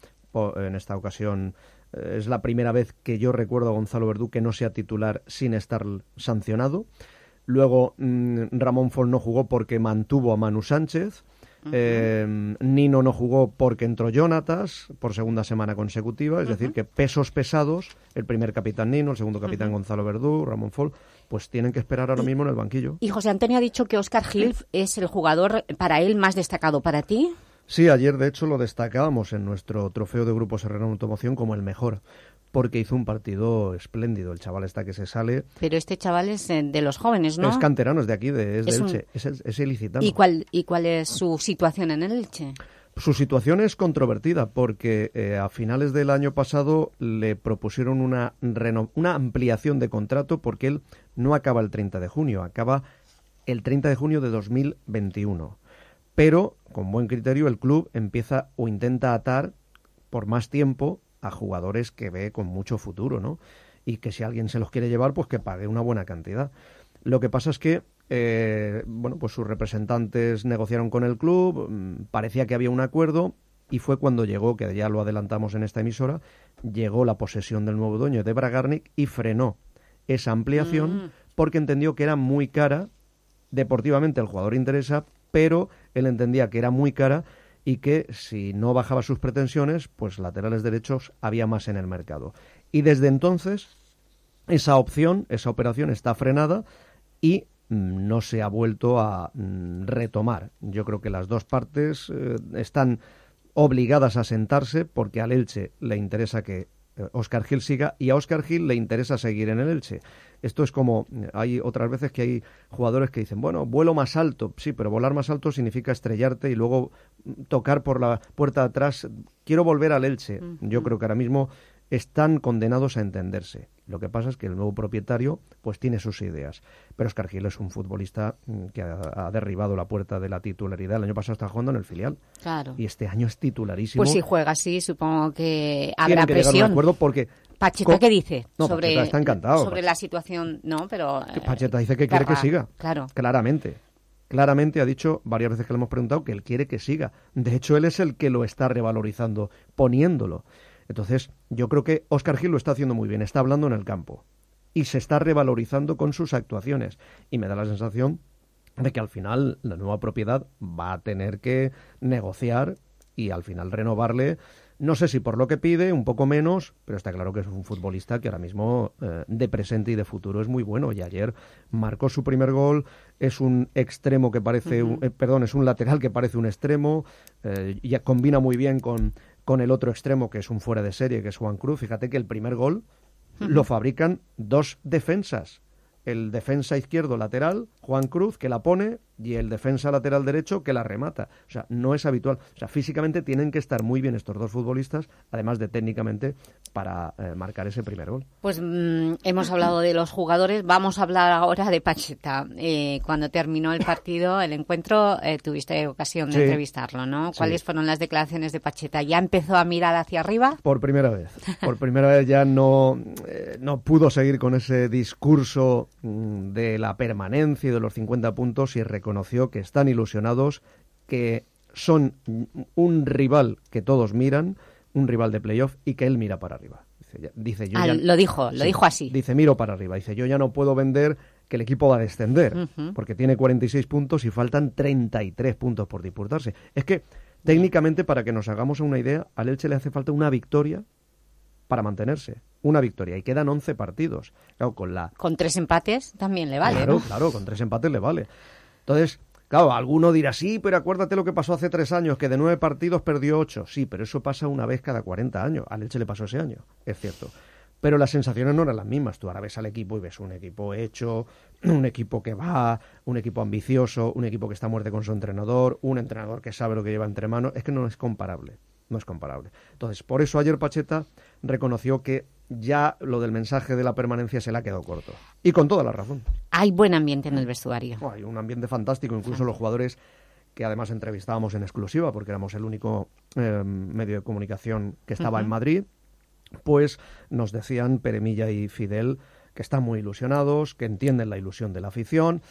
En esta ocasión es la primera vez que yo recuerdo a Gonzalo Verdú que no sea titular sin estar sancionado. Luego mm, Ramón Fol no jugó porque mantuvo a Manu Sánchez. Eh, Nino no jugó porque entró Jonatas por segunda semana consecutiva, es decir, que pesos pesados, el primer capitán Nino, el segundo capitán Gonzalo Verdú, Ramón Fol, pues tienen que esperar ahora mismo en el banquillo. Y José Antonio ha dicho que Oscar Gil es el jugador para él más destacado. ¿Para ti? Sí, ayer de hecho lo destacábamos en nuestro trofeo de Grupo Serrano Automoción como el mejor, porque hizo un partido espléndido. El chaval está que se sale. Pero este chaval es eh, de los jóvenes, ¿no? Es canterano, es de aquí, de, es, Es de un- Elche, es, es ilicitano. ¿Y cuál, ¿Y cuál es su situación en el Elche? Su situación es controvertida porque eh, a finales del año pasado le propusieron una, reno- una ampliación de contrato porque él no acaba el 30 de junio, acaba el 30 de junio de 2021. Pero, con buen criterio, el club empieza o intenta atar por más tiempo a jugadores que ve con mucho futuro, ¿no? Y que si alguien se los quiere llevar, pues que pague una buena cantidad. Lo que pasa es que, eh, bueno, pues sus representantes negociaron con el club, mm, parecía que había un acuerdo y fue cuando llegó, que ya lo adelantamos en esta emisora, llegó la posesión del nuevo dueño de Bragarnik y frenó esa ampliación Mm. porque entendió que era muy cara, deportivamente el jugador interesa, pero él entendía que era muy cara y que si no bajaba sus pretensiones, pues laterales derechos había más en el mercado. Y desde entonces esa opción, esa operación está frenada y mm, no se ha vuelto a mm, retomar. Yo creo que las dos partes eh, están obligadas a sentarse porque al Elche le interesa que Oscar Gil siga y a Oscar Gil le interesa seguir en el Elche. Esto es como, eh, hay otras veces que hay jugadores que dicen, bueno, vuelo más alto, sí, pero volar más alto significa estrellarte y luego mm, tocar por la puerta de atrás, quiero volver al Elche. Yo creo que ahora mismo están condenados a entenderse. Lo que pasa es que el nuevo propietario pues tiene sus ideas. Pero Oscar Gil es un futbolista mm, que ha, ha derribado la puerta de la titularidad. El año pasado está jugando en el filial. Claro. Y este año es titularísimo. Pues si juega así, supongo que Tienen habrá que a un presión. acuerdo porque Pacheta, ¿qué dice? No, sobre, Pacheta está encantado. Sobre la situación, no, pero... eh, Pacheta dice que quiere que siga. Claro. Claramente. Claramente ha dicho varias veces que le hemos preguntado que él quiere que siga. De hecho, él es el que lo está revalorizando, poniéndolo. Entonces, yo creo que Oscar Gil lo está haciendo muy bien, está hablando en el campo y se está revalorizando con sus actuaciones. Y me da la sensación de que al final la nueva propiedad va a tener que negociar y al final renovarle. No sé si por lo que pide, un poco menos, pero está claro que es un futbolista que ahora mismo eh, de presente y de futuro es muy bueno. Y ayer marcó su primer gol, es un extremo que parece, un- eh, perdón, es un lateral que parece un extremo, eh, y combina muy bien con, con el otro extremo que es un fuera de serie, que es Juan Cruz. Fíjate que el primer gol lo fabrican dos defensas. El defensa izquierdo lateral, Juan Cruz, que la pone, y el defensa lateral derecho, que la remata. O sea, no es habitual. O sea, físicamente tienen que estar muy bien estos dos futbolistas, además de técnicamente, para eh, marcar ese primer gol. Pues mm, hemos hablado de los jugadores, vamos a hablar ahora de Pacheta. Eh, cuando terminó el partido, el encuentro, eh, tuviste ocasión de Sí. entrevistarlo, ¿no? Sí. ¿Cuáles fueron las declaraciones de Pacheta? ¿Ya empezó a mirar hacia arriba? Por primera vez. Por primera vez ya no, no pudo seguir con ese discurso mm, de la permanencia y de los 50 puntos y reconoció que están ilusionados, que son un rival que todos miran, un rival de playoff y que él mira para arriba. Dice, yo Ah, ya- lo dijo, lo dijo así. Dice, miro para arriba. Dice, yo ya no puedo vender que el equipo va a descender, Ujú. porque tiene 46 puntos y faltan 33 puntos por disputarse. Es que, técnicamente, para que nos hagamos una idea, al Elche le hace falta una victoria para mantenerse. Una victoria. Y quedan 11 partidos. Claro, con la... Con tres empates también le vale, claro, ¿no? claro, con tres empates le vale. Entonces, claro, alguno dirá, sí, pero acuérdate lo que pasó hace tres años, que de nueve partidos perdió ocho. Sí, pero eso pasa una vez cada 40 años. Al Elche le pasó ese año, es cierto. Pero las sensaciones no eran las mismas. Tú ahora ves al equipo y ves un equipo hecho, un equipo que va, un equipo ambicioso, un equipo que está a muerte con su entrenador, un entrenador que sabe lo que lleva entre manos. Es que no es comparable. No es comparable. Entonces, por eso ayer Pacheta reconoció que ya lo del mensaje de la permanencia se le ha quedado corto. Y con toda la razón. Hay buen ambiente en el vestuario. Hay un ambiente fantástico, incluso los jugadores que además entrevistábamos en exclusiva, porque éramos el único eh, medio de comunicación que estaba en. Madrid, pues nos decían Peremilla y Fidel que están muy ilusionados, que entienden la ilusión de la afición,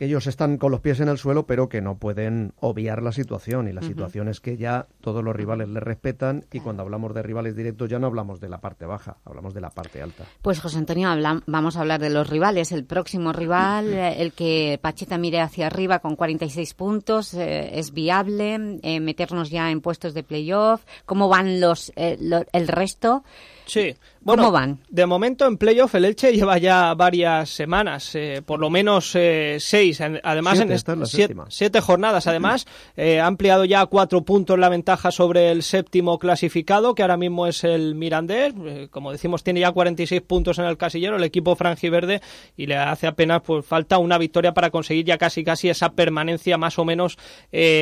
que ellos están con los pies en el suelo, pero que no pueden obviar la situación. Y la situación es que ya todos los rivales les respetan y cuando hablamos de rivales directos ya no hablamos de la parte baja, hablamos de la parte alta. Pues José Antonio, vamos a hablar de los rivales. El próximo rival, eh, el que Pacheta mire hacia arriba con 46 puntos, eh, es viable eh, meternos ya en puestos de playoff. ¿Cómo van los el resto? Sí, ¿Cómo van? De momento en playoff el Elche lleva ya varias semanas, eh, por lo menos eh, seis, además siete, en siete, siete, jornadas. Además, eh, ha ampliado ya cuatro puntos la ventaja sobre el séptimo clasificado, que ahora mismo es el Mirandés. como decimos, tiene ya 46 puntos en el casillero el equipo franjiverde y le hace apenas pues falta una victoria para conseguir ya casi casi esa permanencia más o menos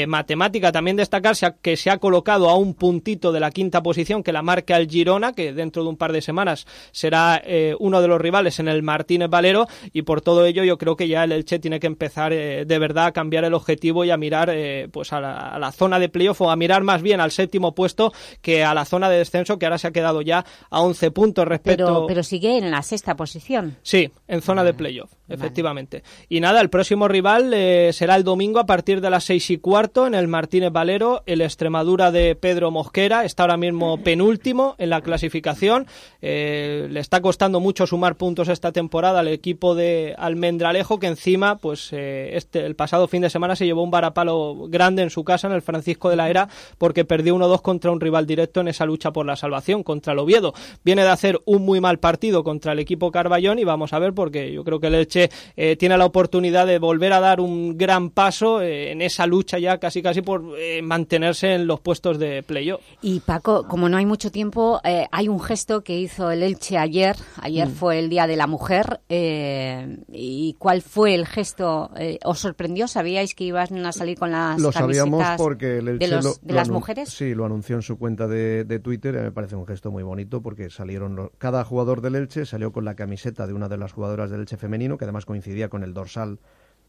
matemática. También destacarse que se ha colocado a un puntito de la quinta posición que la marca el Girona, que dentro de un par de semanas será eh, uno de los rivales en el Martínez Valero y por todo ello yo creo que ya el Elche tiene que empezar eh, de verdad a cambiar el objetivo y a mirar eh, pues a la, zona de playoff o a mirar más bien al séptimo puesto que a la zona de descenso que ahora se ha quedado ya a 11 puntos respecto... Pero, pero sigue en la sexta posición. Sí, en zona de playoff, efectivamente. Y nada, el próximo rival será el domingo a partir de las seis y cuarto en el Martínez Valero, el Extremadura de Pedro Mosquera, está ahora mismo penúltimo en la clasificación, eh, le está costando mucho sumar puntos esta temporada al equipo de Almendralejo, que encima, pues eh, este, el pasado fin de semana se llevó un varapalo grande en su casa, en el Francisco de la Era, porque perdió 1-2 contra un rival directo en esa lucha por la salvación, contra el Oviedo. Viene de hacer un muy mal partido contra el equipo Carballón y vamos a ver, porque yo creo que el Elche eh, tiene la oportunidad de volver a dar un gran paso en esa lucha ya casi casi por mantenerse en los puestos de playoff. Y Paco, como no hay mucho tiempo, hay un gesto que hizo el Elche ayer. Ayer mm. fue el Día de la Mujer. Eh, ¿Y cuál fue el gesto? Eh, ¿Os sorprendió? ¿Sabíais que iban a salir con las Lo sabíamos porque el Elche de, las mujeres? Sí, lo anunció en su cuenta de, Twitter. Me parece un gesto muy bonito porque salieron... cada jugador del Elche salió con la camiseta de una de las jugadoras del Elche femenino, que además coincidía con el dorsal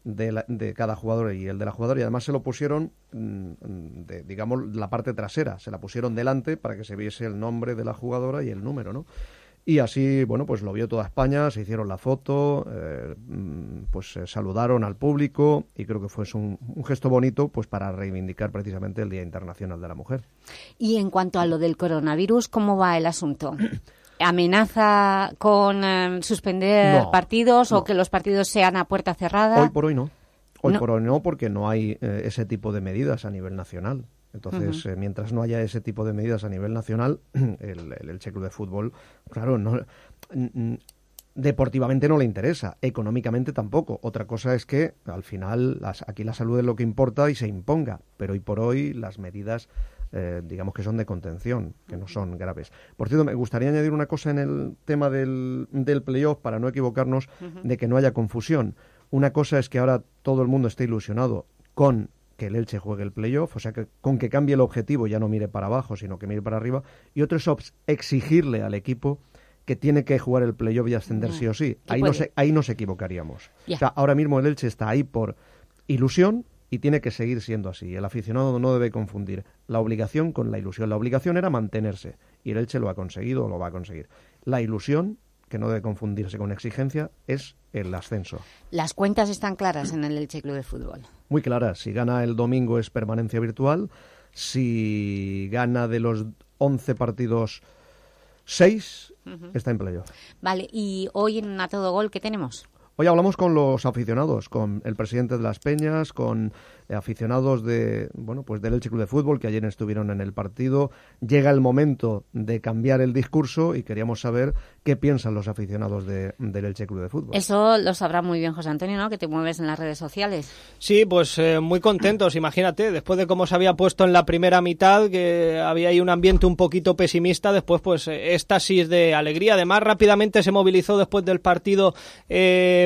de, de, cada jugador y el de la jugadora y además se lo pusieron mm, de, digamos la parte trasera se la pusieron delante para que se viese el nombre de la jugadora y el número no y así bueno pues lo vio toda España se hicieron la foto eh, mm, pues saludaron al público y creo que fue un, un, gesto bonito pues para reivindicar precisamente el Día Internacional de la Mujer. Y en cuanto a lo del coronavirus cómo va el asunto amenaza con eh, suspender partidos o que los partidos sean a puerta cerrada? Hoy por hoy no. Hoy por hoy no, porque no hay eh, ese tipo de medidas a nivel nacional. Entonces, eh, mientras no haya ese tipo de medidas a nivel nacional, el, el, Club de Fútbol, claro, no, deportivamente no le interesa, económicamente tampoco. Otra cosa es que al final aquí la salud es lo que importa y se imponga, pero hoy por hoy las medidas eh, digamos que son de contención, que no son graves. Por cierto, me gustaría añadir una cosa en el tema del, del playoff para no equivocarnos de que no haya confusión. Una cosa es que ahora todo el mundo esté ilusionado con que el Elche juegue el playoff, o sea, que con que cambie el objetivo ya no mire para abajo, sino que mire para arriba. Y otro es exigirle al equipo que tiene que jugar el playoff y ascender sí o sí. Ahí, no ahí nos equivocaríamos. O sea, ahora mismo el Elche está ahí por ilusión, y tiene que seguir siendo así. El aficionado no debe confundir la obligación con la ilusión. La obligación era mantenerse y el Elche lo ha conseguido o lo va a conseguir. La ilusión, que no debe confundirse con exigencia, es el ascenso. Las cuentas están claras en el Elche Club de Fútbol. Muy claras. Si gana el domingo es permanencia virtual. Si gana de los 11 partidos 6, está en playoff. Vale, y hoy en A Todo Gol, ¿qué tenemos? Hoy hablamos con los aficionados, con el presidente de las Peñas, con aficionados de bueno pues del Elche Club de Fútbol que ayer estuvieron en el partido. Llega el momento de cambiar el discurso y queríamos saber qué piensan los aficionados de, del Elche Club de Fútbol. Eso lo sabrá muy bien José Antonio, ¿no? Que te mueves en las redes sociales. Sí, pues eh, muy contentos, imagínate, después de cómo se había puesto en la primera mitad, que había ahí un ambiente un poquito pesimista, después pues eh, éxtasis de alegría. Además, rápidamente se movilizó después del partido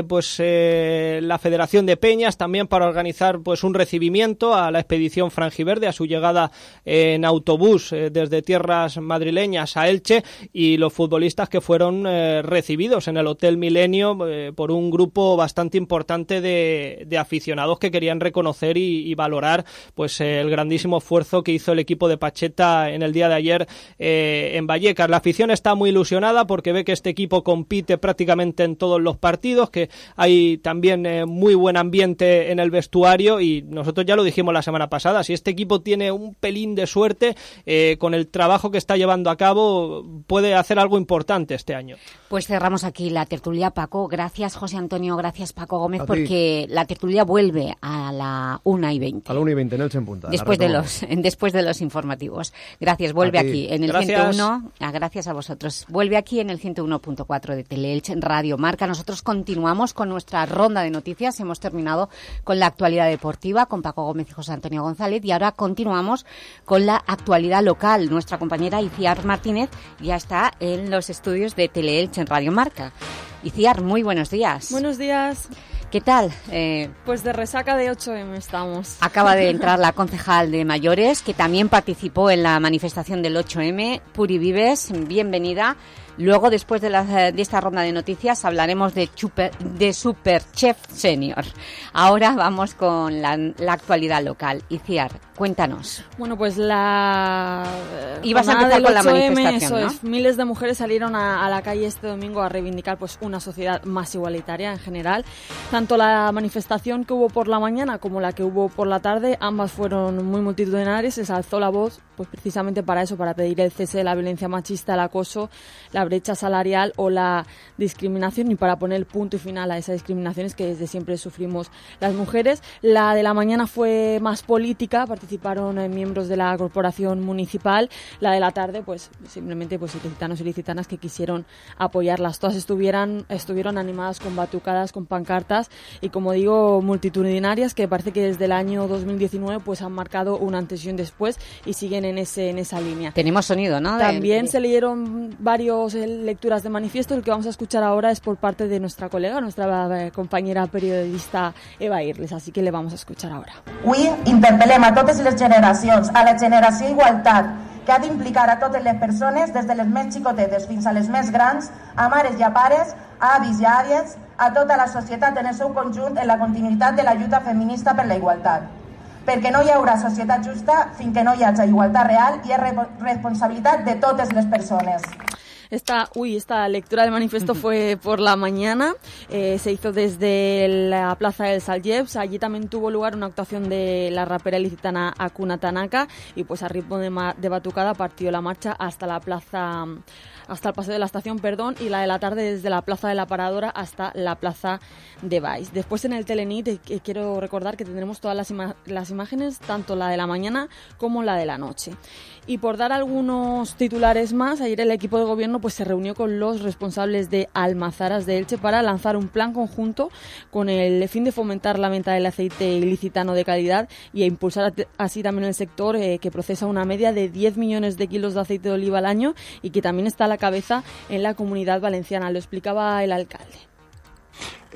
pues la Federación de Peñas también para organizar pues un recibimiento recibimiento a la expedición Frangiverde, a su llegada en autobús eh, desde tierras madrileñas a Elche y los futbolistas que fueron eh, recibidos en el Hotel Milenio eh, por un grupo bastante importante de, aficionados que querían reconocer y, valorar pues el grandísimo esfuerzo que hizo el equipo de Pacheta en el día de ayer en Vallecas. La afición está muy ilusionada porque ve que este equipo compite prácticamente en todos los partidos, que hay también muy buen ambiente en el vestuario y nosotros ya lo dijimos la semana pasada, si este equipo tiene un pelín de suerte eh, con el trabajo que está llevando a cabo, puede hacer algo importante este año. Pues cerramos aquí la tertulia, Paco. Gracias, José Antonio. Gracias, Paco Gómez, porque la tertulia vuelve a la 1 y 20. A la 1 y 20 en el en punta. Después de, los, después de los informativos. Gracias. Vuelve aquí en el 101. Ah, gracias a vosotros. Vuelve aquí en el 101.4 de Teleelch Radio Marca. Nosotros continuamos con nuestra ronda de noticias. Hemos terminado con la actualidad deportiva con Paco Gómez y José Antonio González y ahora continuamos con la actualidad local. Nuestra compañera Iciar Martínez ya está en los estudios de Teleelch Radio Marca. Iciar, muy buenos días. Buenos días. ¿Qué tal? Eh, pues de resaca de 8M estamos. Acaba de entrar la concejal de mayores, que también participó en la manifestación del 8M. Puri Vives, bienvenida. Luego, después de, de, esta ronda de noticias, hablaremos de, super, de Superchef Senior. Ahora vamos con la, la actualidad local. Iciar, cuéntanos. Bueno, pues la... Ibas a empezar con la manifestación, ¿no? es, Miles de mujeres salieron a, a, la calle este domingo a reivindicar pues una sociedad más igualitaria en general. Tanto la manifestación que hubo por la mañana como la que hubo por la tarde, ambas fueron muy multitudinarias. Se alzó la voz pues precisamente para eso, para pedir el cese de la violencia machista, el acoso, la brecha salarial o la discriminación y para poner punto y final a esas discriminaciones que desde siempre sufrimos las mujeres. La de la mañana fue más política, participaron eh, miembros de la corporación municipal. La de la tarde, pues simplemente pues ilicitanos y ilicitanas que quisieron apoyarlas. Todas estuvieran, estuvieron animadas con batucadas, con pancartas y como digo, multitudinarias que parece que desde el año 2019 pues han marcado un antes y un después y siguen en, ese, en esa línea. Tenemos sonido, ¿no? También se leyeron varios eh, lecturas de manifiesto. El que vamos a escuchar ahora es por parte de nuestra colega, nuestra eh, compañera periodista Eva Irles, así que le vamos a escuchar ahora. Avui interpel·lem a totes les generacions, a la generació igualtat, que ha d'implicar a totes les persones, des de les més xicotetes fins a les més grans, a mares i a pares, a avis i a àvies, a tota la societat en el seu conjunt en la continuïtat de la lluita feminista per la igualtat perquè no hi haurà societat justa fins que no hi hagi igualtat real i és responsabilitat de totes les persones. Esta, uy, esta lectura del manifiesto fue por la mañana, eh, se hizo desde la plaza del Saljeps, allí también tuvo lugar una actuación de la rapera ilicitana Akuna Tanaka y pues a ritmo de, de batucada partió la marcha hasta la plaza hasta el paseo de la estación, perdón, y la de la tarde desde la plaza de la Paradora hasta la plaza de Vice. Después en el Telenit eh, quiero recordar que tendremos todas las, las imágenes, tanto la de la mañana como la de la noche. Y por dar algunos titulares más, ayer el equipo de gobierno pues se reunió con los responsables de Almazaras de Elche para lanzar un plan conjunto con el fin de fomentar la venta del aceite ilicitano de calidad y impulsar así también el sector eh, que procesa una media de 10 millones de kilos de aceite de oliva al año y que también está a la cabeza en la comunidad valenciana. Lo explicaba el alcalde.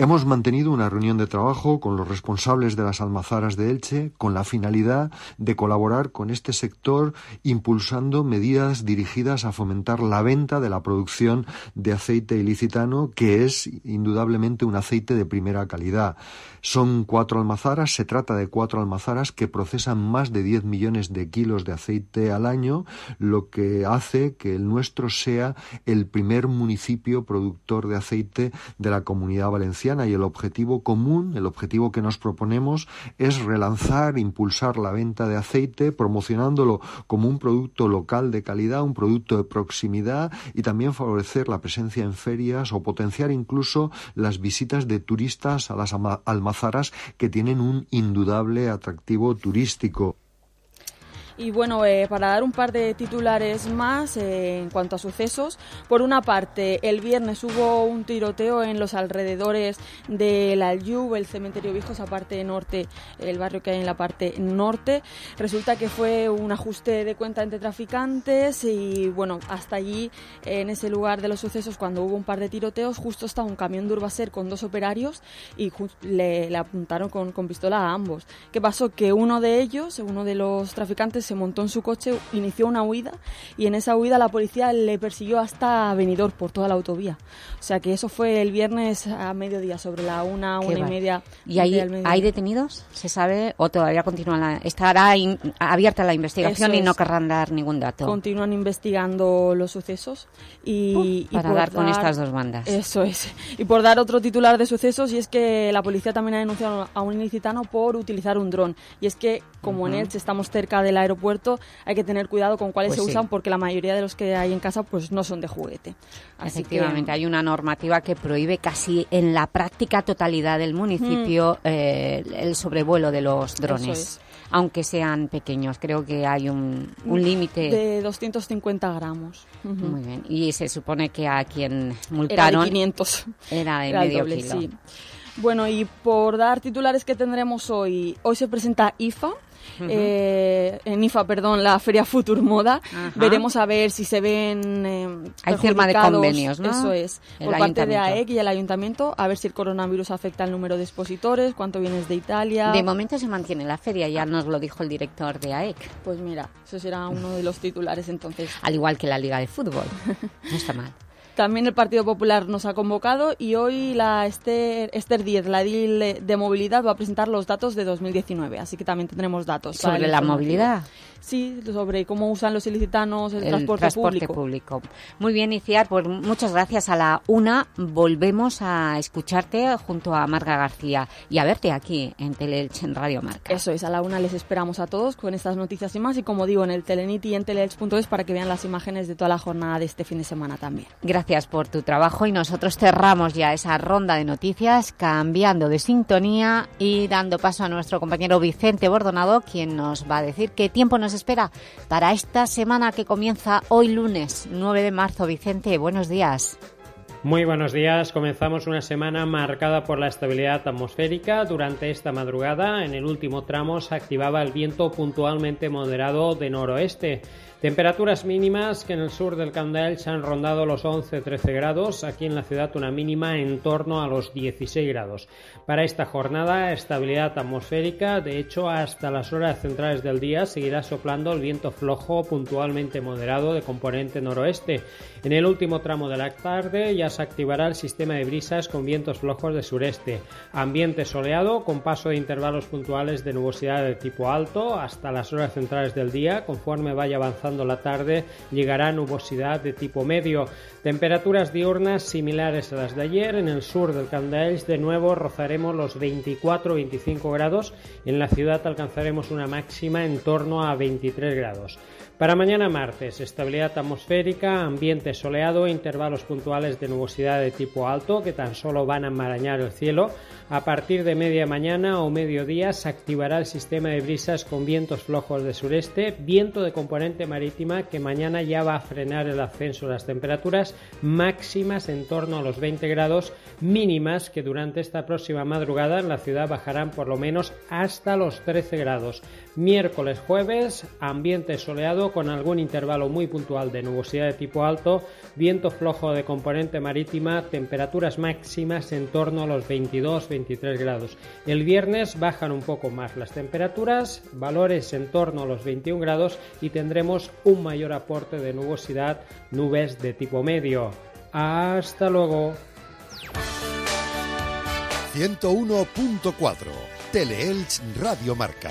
Hemos mantenido una reunión de trabajo con los responsables de las almazaras de Elche con la finalidad de colaborar con este sector impulsando medidas dirigidas a fomentar la venta de la producción de aceite ilicitano que es indudablemente un aceite de primera calidad. Son cuatro almazaras, se trata de cuatro almazaras que procesan más de 10 millones de kilos de aceite al año, lo que hace que el nuestro sea el primer municipio productor de aceite de la comunidad valenciana y el objetivo común, el objetivo que nos proponemos es relanzar, impulsar la venta de aceite, promocionándolo como un producto local de calidad, un producto de proximidad y también favorecer la presencia en ferias o potenciar incluso las visitas de turistas a las almazaras que tienen un indudable atractivo turístico. Y bueno, eh, para dar un par de titulares más eh, en cuanto a sucesos, por una parte, el viernes hubo un tiroteo en los alrededores de la Aljub, el cementerio viejo, esa parte norte, el barrio que hay en la parte norte. Resulta que fue un ajuste de cuenta entre traficantes y bueno, hasta allí, en ese lugar de los sucesos, cuando hubo un par de tiroteos, justo estaba un camión de Urbaser con dos operarios y le, apuntaron con pistola a ambos. ¿Qué pasó? Que uno de ellos, uno de los traficantes, se montó en su coche, inició una huida y en esa huida la policía le persiguió hasta Benidorm por toda la autovía. O sea que eso fue el viernes a mediodía, sobre la una, una y media. ¿Y hay, hay detenidos? ¿Se sabe? ¿O todavía continúa la, estará abierta la investigación y no querrán dar ningún dato? Continúan investigando los sucesos y... para dar con estas dos bandas. Eso es. Y por dar otro titular de sucesos, y es que la policía también ha denunciado a un ilicitano por utilizar un dron. Y es que, como en Elche estamos cerca del aeropuerto, hay que tener cuidado con cuáles pues se usan porque la mayoría de los que hay en casa pues no son de juguete. Efectivamente, hay una normativa que prohíbe casi en la práctica totalidad del municipio mm. eh, el sobrevuelo de los drones. Aunque sean pequeños, creo que hay un, un límite. De 250 gramos. Muy bien. Y se supone que a quien multaron. Era de 500. Era de medio kilo. Sí. Bueno, y por dar titulares que tendremos hoy, hoy se presenta IFA, eh, en IFA, perdón, la Feria Futur Moda. Veremos a ver si se ven eh, Hay firma de convenios, ¿no? Eso es, por parte de AEC y el Ayuntamiento, a ver si el coronavirus afecta el número de expositores, cuánto vienes de Italia. De momento se mantiene la feria, ya nos lo dijo el director de AEC. Pues mira, eso será uno de los titulares entonces. Al igual que la Liga de Fútbol, no está mal. También el Partido Popular nos ha convocado y hoy la Esther, Esther Díez, la DIL de movilidad, va a presentar los datos de 2019. Así que también tendremos datos. ¿Sobre la movilidad? Sí, sobre cómo usan los ilicitanos el, transporte, público. Muy bien, Iciar, pues muchas gracias. A la una volvemos a escucharte junto a Marga García y a verte aquí en Teleelch en Radio Marca. Eso es, a la una les esperamos a todos con estas noticias y más. Y como digo, en el Telenit y en teleelch.es para que vean las imágenes de toda la jornada de este fin de semana también. Gracias por tu trabajo y nosotros cerramos ya esa ronda de noticias cambiando de sintonía y dando paso a nuestro compañero Vicente Bordonado, quien nos va a decir qué tiempo nos espera para esta semana que comienza hoy lunes 9 de marzo. Vicente, buenos días. Muy buenos días. Comenzamos una semana marcada por la estabilidad atmosférica. Durante esta madrugada, en el último tramo, se activaba el viento puntualmente moderado de noroeste. Temperaturas mínimas que en el sur del Candel se han rondado los 11-13 grados, aquí en la ciudad una mínima en torno a los 16 grados. Para esta jornada, estabilidad atmosférica, de hecho hasta las horas centrales del día seguirá soplando el viento flojo puntualmente moderado de componente noroeste. En el último tramo de la tarde ya se activará el sistema de brisas con vientos flojos de sureste. Ambiente soleado con paso de intervalos puntuales de nubosidad de tipo alto hasta las horas centrales del día conforme vaya avanzando la tarde llegará nubosidad de tipo medio. Temperaturas diurnas similares a las de ayer. En el sur del Candaels de nuevo rozaremos los 24-25 grados. En la ciudad alcanzaremos una máxima en torno a 23 grados. Para mañana martes, estabilidad atmosférica, ambiente soleado, intervalos puntuales de nubosidad de tipo alto que tan solo van a enmarañar el cielo. A partir de media mañana o mediodía se activará el sistema de brisas con vientos flojos de sureste, viento de componente marítima que mañana ya va a frenar el ascenso de las temperaturas máximas en torno a los 20 grados, mínimas que durante esta próxima madrugada en la ciudad bajarán por lo menos hasta los 13 grados. Miércoles, jueves, ambiente soleado con algún intervalo muy puntual de nubosidad de tipo alto, viento flojo de componente marítima, temperaturas máximas en torno a los 22-23 grados. El viernes bajan un poco más las temperaturas, valores en torno a los 21 grados y tendremos un mayor aporte de nubosidad, nubes de tipo medio. Hasta luego. 101.4 Teleelch Radio Marca.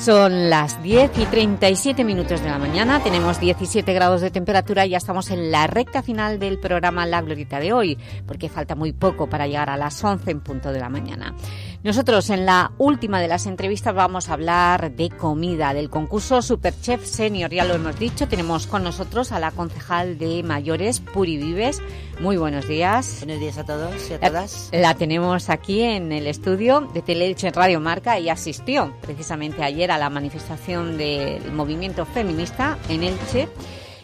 Son las 10 y 37 minutos de la mañana, tenemos 17 grados de temperatura y ya estamos en la recta final del programa La Glorita de hoy, porque falta muy poco para llegar a las 11 en punto de la mañana. Nosotros en la última de las entrevistas vamos a hablar de comida, del concurso Superchef Senior, ya lo hemos dicho, tenemos con nosotros a la concejal de mayores, Puri Vives. Muy buenos días. Buenos días a todos y a todas. La, la tenemos aquí en el estudio de Teleelche Radio Marca y asistió precisamente ayer a la manifestación del movimiento feminista en Elche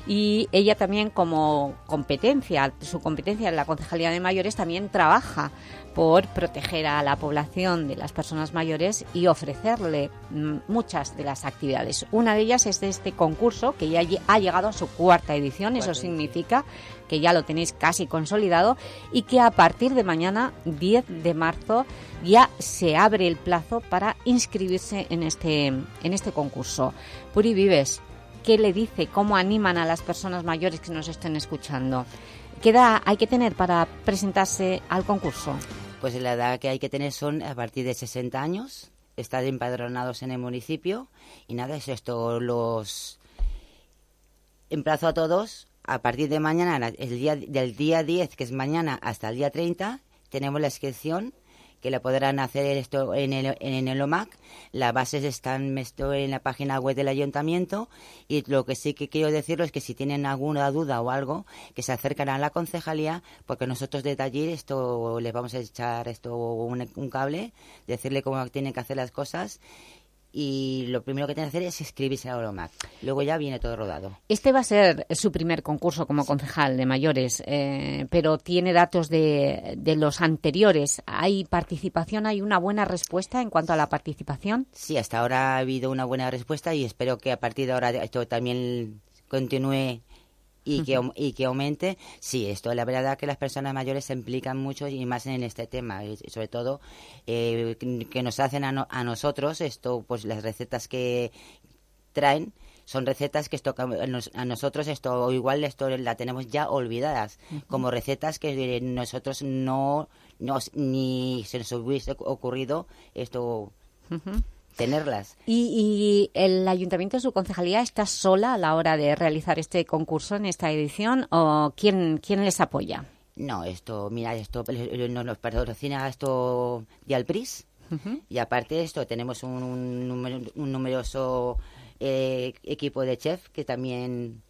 y ella también como competencia, su competencia en la Concejalía de Mayores también trabaja por proteger a la población de las personas mayores y ofrecerle mm, muchas de las actividades. Una de ellas es de este concurso que ya ha llegado a su cuarta edición, eso significa que ya lo tenéis casi consolidado y que a partir de mañana, 10 de marzo, ya se abre el plazo para inscribirse en este, en este concurso. Puri Vives, qué le dice, cómo animan a las personas mayores que nos estén escuchando. ¿Qué edad hay que tener para presentarse al concurso? Pues la edad que hay que tener son a partir de 60 años, estar empadronados en el municipio y nada, es esto, los emplazo a todos, a partir de mañana, el día, del día 10, que es mañana, hasta el día 30, tenemos la inscripción que la podrán hacer esto en el, en el OMAC. Las bases están esto en la página web del ayuntamiento y lo que sí que quiero decirlo es que si tienen alguna duda o algo, que se acercan a la concejalía, porque nosotros desde allí esto les vamos a echar esto un, un cable, decirle cómo tienen que hacer las cosas y lo primero que tiene que hacer es inscribirse a Oromac. Luego ya viene todo rodado. Este va a ser su primer concurso como concejal de mayores, eh, pero tiene datos de, de, los anteriores. ¿Hay participación? ¿Hay una buena respuesta en cuanto a la participación? Sí, hasta ahora ha habido una buena respuesta y espero que a partir de ahora esto también continúe y que, y que aumente, sí, esto la verdad que las personas mayores se implican mucho y más en este tema, y sobre todo eh, que nos hacen a, a nosotros esto, pues las recetas que traen, son recetas que esto a nosotros esto igual esto la tenemos ya olvidadas uh -huh. como recetas que nosotros no nos ni se nos hubiese ocurrido esto uh -huh tenerlas. ¿Y, ¿Y, el ayuntamiento, su concejalía, está sola a la hora de realizar este concurso en esta edición o quién, quién les apoya? No, esto, mira, esto nos patrocina esto de Alpris uh -huh. y aparte de esto tenemos un, un, un numeroso eh, equipo de chef que también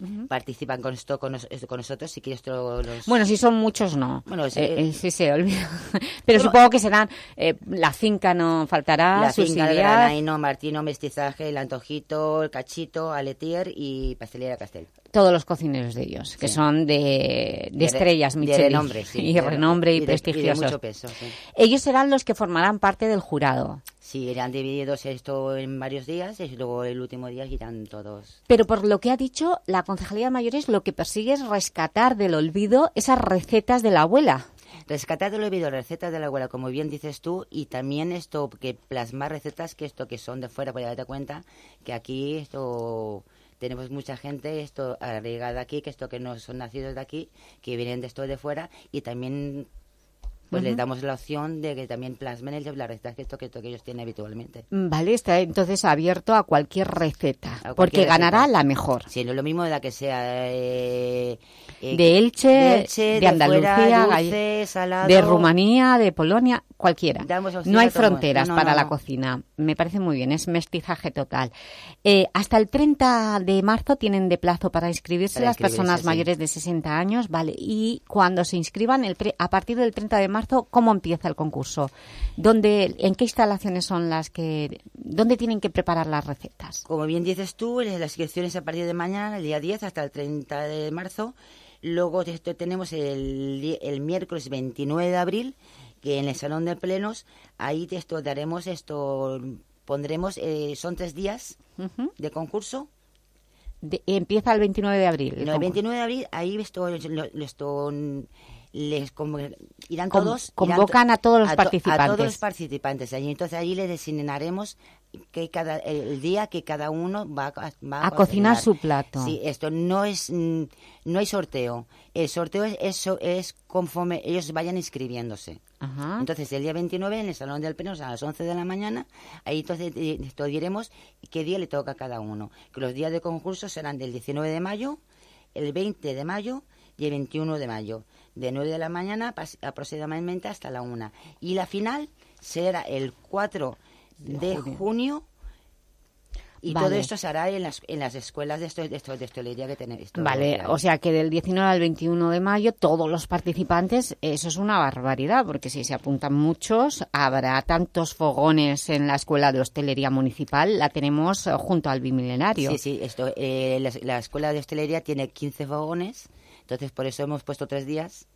Uh -huh. participan con esto con, nos, con, nosotros si quieres los... bueno si son muchos no bueno sí, eh, eh, sí se olvida pero, supongo que serán eh, la finca no faltará la finca el granaino martino mestizaje el antojito el cachito aletier y pastelería castel todos los cocineros de ellos, que sí. son de, de, estrellas, de, de renombre, sí, y renombre y, y prestigiosos. Y mucho peso, sí. Ellos serán los que formarán parte del jurado. Sí, irán divididos esto en varios días y luego el último día irán todos. Pero por lo que ha dicho, la Concejalía de Mayores lo que persigue es rescatar del olvido esas recetas de la abuela. Rescatar del olvido recetas de la abuela, como bien dices tú, y también esto, que plasmar recetas que esto que son de fuera, para darte cuenta que aquí esto tenemos mucha gente esto arraigada aquí, que esto que no son nacidos de aquí, que vienen de esto de fuera y también pues uh -huh. les damos la opción de que también plasmen el la receta que esto, que esto que ellos tienen habitualmente. Vale, está entonces abierto a cualquier receta, a cualquier porque receta. ganará la mejor. Sí, no es lo mismo de la que sea eh, eh, de, Elche, de, Elche, de, de Andalucía, fuera, dulce, salado. de Rumanía, de Polonia, cualquiera. No hay fronteras no, no, para no. la cocina. Me parece muy bien, es mestizaje total. Eh, hasta el 30 de marzo tienen de plazo para inscribirse para las personas sí. mayores de 60 años, vale. Y cuando se inscriban, el a partir del 30 de marzo, ¿cómo empieza el concurso? ¿Dónde, ¿En qué instalaciones son las que... ¿Dónde tienen que preparar las recetas? Como bien dices tú, las inscripciones a partir de mañana, el día 10 hasta el 30 de marzo. Luego esto tenemos el, el miércoles 29 de abril, que en el Salón de Plenos, ahí esto daremos esto, pondremos, eh, son tres días uh -huh. de concurso. De, empieza el 29 de abril. El, no, el 29 de abril, ahí esto, esto les irán todos convocan irán, a todos los a participantes a todos los participantes. Allí entonces allí les designaremos que cada el día que cada uno va, va a, cocinar su plato. Sí esto no es mm, no hay sorteo. El sorteo es eso es conforme ellos vayan inscribiéndose. Ajá. entonces el día 29 en el salón del pleno a las 11 de la mañana ahí entonces esto diremos qué día le toca a cada uno. Que los días de concurso serán del 19 de mayo el 20 de mayo y el 21 de mayo de 9 de la mañana aproximadamente hasta la 1. Y la final será el 4 de, junio. y Vale. todo esto se hará en las, en las escuelas de, esto, de, esto, de hostelería que tenéis. Vale, o sea que del 19 al 21 de mayo todos los participantes, eso es una barbaridad, porque si se apuntan muchos, habrá tantos fogones en la Escuela de Hostelería Municipal, la tenemos eh, junto al Bimilenario. Sí, sí, esto, eh, la, la escuela de hostelería tiene 15 vagones, entonces por eso hemos puesto tres días.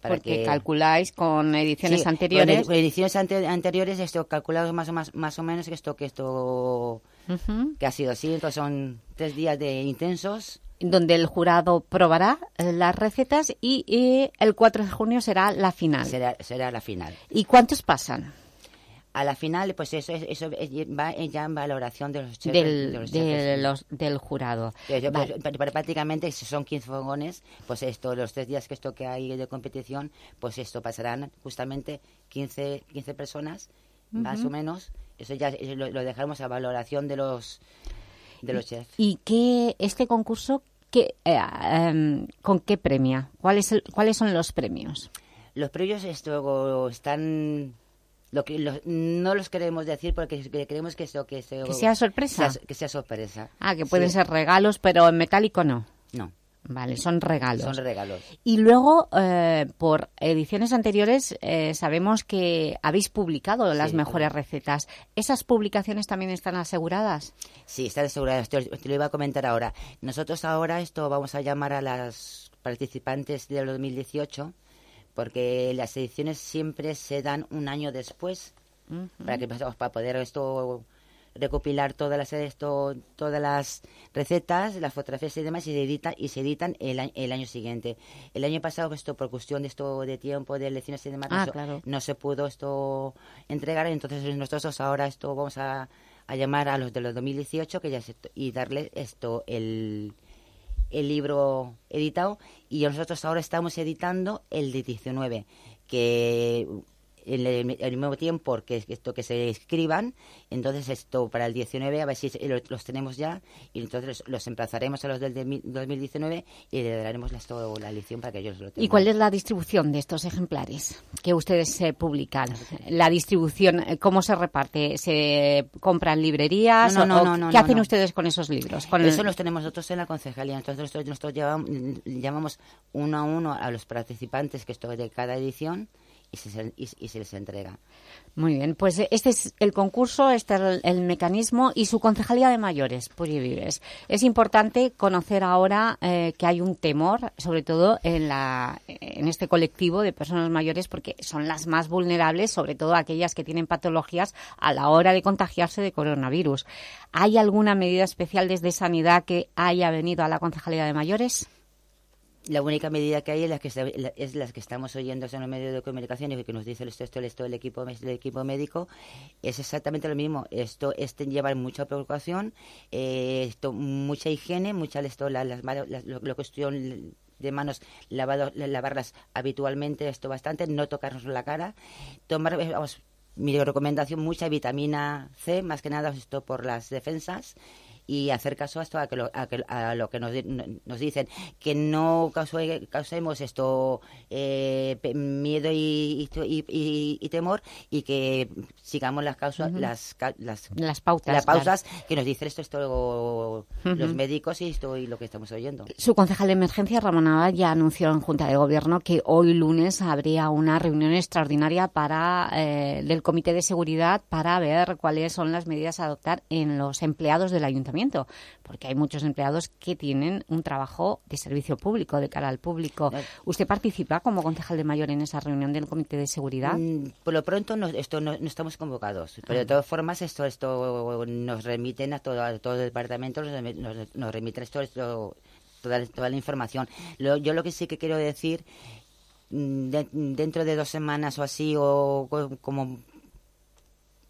para porque que- calculáis con ediciones Sí, anteriores. con edi- ediciones ante- anteriores, esto calculado más o, más, más o menos que esto, que esto Ujú. que ha sido así, entonces son tres días de intensos. donde el jurado probará eh, las recetas y, y el 4 de junio será la final. Será, será la final. ¿Y cuántos pasan? A la final, pues eso, es- eso es- va ya en valoración de los chefs. Del, de los de chefs. los- del jurado. Yo, Vale. pues, pero- pero prácticamente si son 15 fogones, pues esto, los tres días que esto que hay de competición, pues esto pasarán justamente 15, 15 personas, más o menos. Eso ya lo, lo dejaremos a valoración de los de los chefs. ¿Y qué este concurso qué, eh, em, con qué premia? ¿Cuáles el- cuáles son los premios? Los premios esto están lo que los- no los queremos decir porque que- queremos que esto que, Que sea sorpresa. sea- que sea sorpresa. Ah, que pueden Sí. ser regalos, pero en metálico no. No. Vale, son regalos. Son regalos. Y luego, eh, por ediciones anteriores, eh, sabemos que habéis publicado las Sí, mejores recetas. ¿Esas publicaciones también están aseguradas? Sí, está asegurado. Te, te lo iba a comentar ahora. Nosotros ahora esto vamos a llamar a las participantes del 2018 porque las ediciones siempre se dan un año después para que para poder esto recopilar todas las esto todas las recetas, las fotografías y demás y se editan y se editan el, a- el año siguiente. El año pasado esto por cuestión de esto de tiempo, de elecciones y demás Ah, no, se- claro. no se pudo esto entregar, entonces nosotros ahora esto vamos a, a llamar a los de los 2018 que ya se- y darle esto el el libro editado y nosotros ahora estamos editando el de 19 que en el, el mismo tiempo que esto que se escriban entonces esto para el 19 a ver si lo- los tenemos ya y entonces los emplazaremos a los del de mil- 2019 y le daremos esto, la edición para que ellos lo tengan ¿Y cuál es la distribución de estos ejemplares que ustedes eh, publican? La distribución, eh, ¿cómo se reparte? ¿Se compran librerías? No, no, o- no, ¿Qué no, hacen ustedes con esos libros? Con Eso el- los tenemos nosotros en la concejalía. Entonces nosotros, nosotros llevamos, llamamos uno a uno a los participantes que esto de cada edición y se, y, se les entrega. Muy bien, pues eh, este es el concurso, este es el, el mecanismo y su concejalía de mayores, Puri Vives. Es importante conocer ahora eh, que hay un temor, sobre todo en, la, en este colectivo de personas mayores, porque son las más vulnerables, sobre todo aquellas que tienen patologías a la hora de contagiarse de coronavirus. ¿Hay alguna medida especial desde Sanidad que haya venido a la concejalía de mayores? La única medida que hay es la que, la- es las que estamos oyendo en los medios de comunicación y que nos dice esto, esto, esto el equipo, el equipo médico, es exactamente lo mismo. Esto este lleva mucha preocupación, eh, esto, mucha higiene, mucha esto, la, las la, la cuestión de manos lavado, lavarlas habitualmente, esto bastante, no tocarnos la cara, tomar, eh, vamos, mi recomendación, mucha vitamina C, más que nada esto por las defensas y hacer caso a esto a, que lo, a, que- a lo que nos, nos dicen que no causue- causemos esto eh, miedo y, y, y- y temor y que sigamos las causas las, ca- las Las pautas, las claro. pausas que nos dicen esto esto los médicos y esto y lo que estamos oyendo. Su concejal de emergencia, Ramón Abad, ya anunció en Junta de Gobierno que hoy lunes habría una reunión extraordinaria para eh, del Comité de Seguridad para ver cuáles son las medidas a adoptar en los empleados del Ayuntamiento, porque hay muchos empleados que tienen un trabajo de servicio público, de cara al público. ¿Usted participa como concejal de mayor en esa reunión del Comité de Seguridad? Mm, por lo pronto no, esto no, no estamos convocados, pero de Ah. todas formas esto esto nos remiten a todo, a todo el departamento, nos, nos, remiten esto, esto toda, toda la información. Lo- yo lo que sí que quiero decir, mm, de- dentro de dos semanas o así, o co- como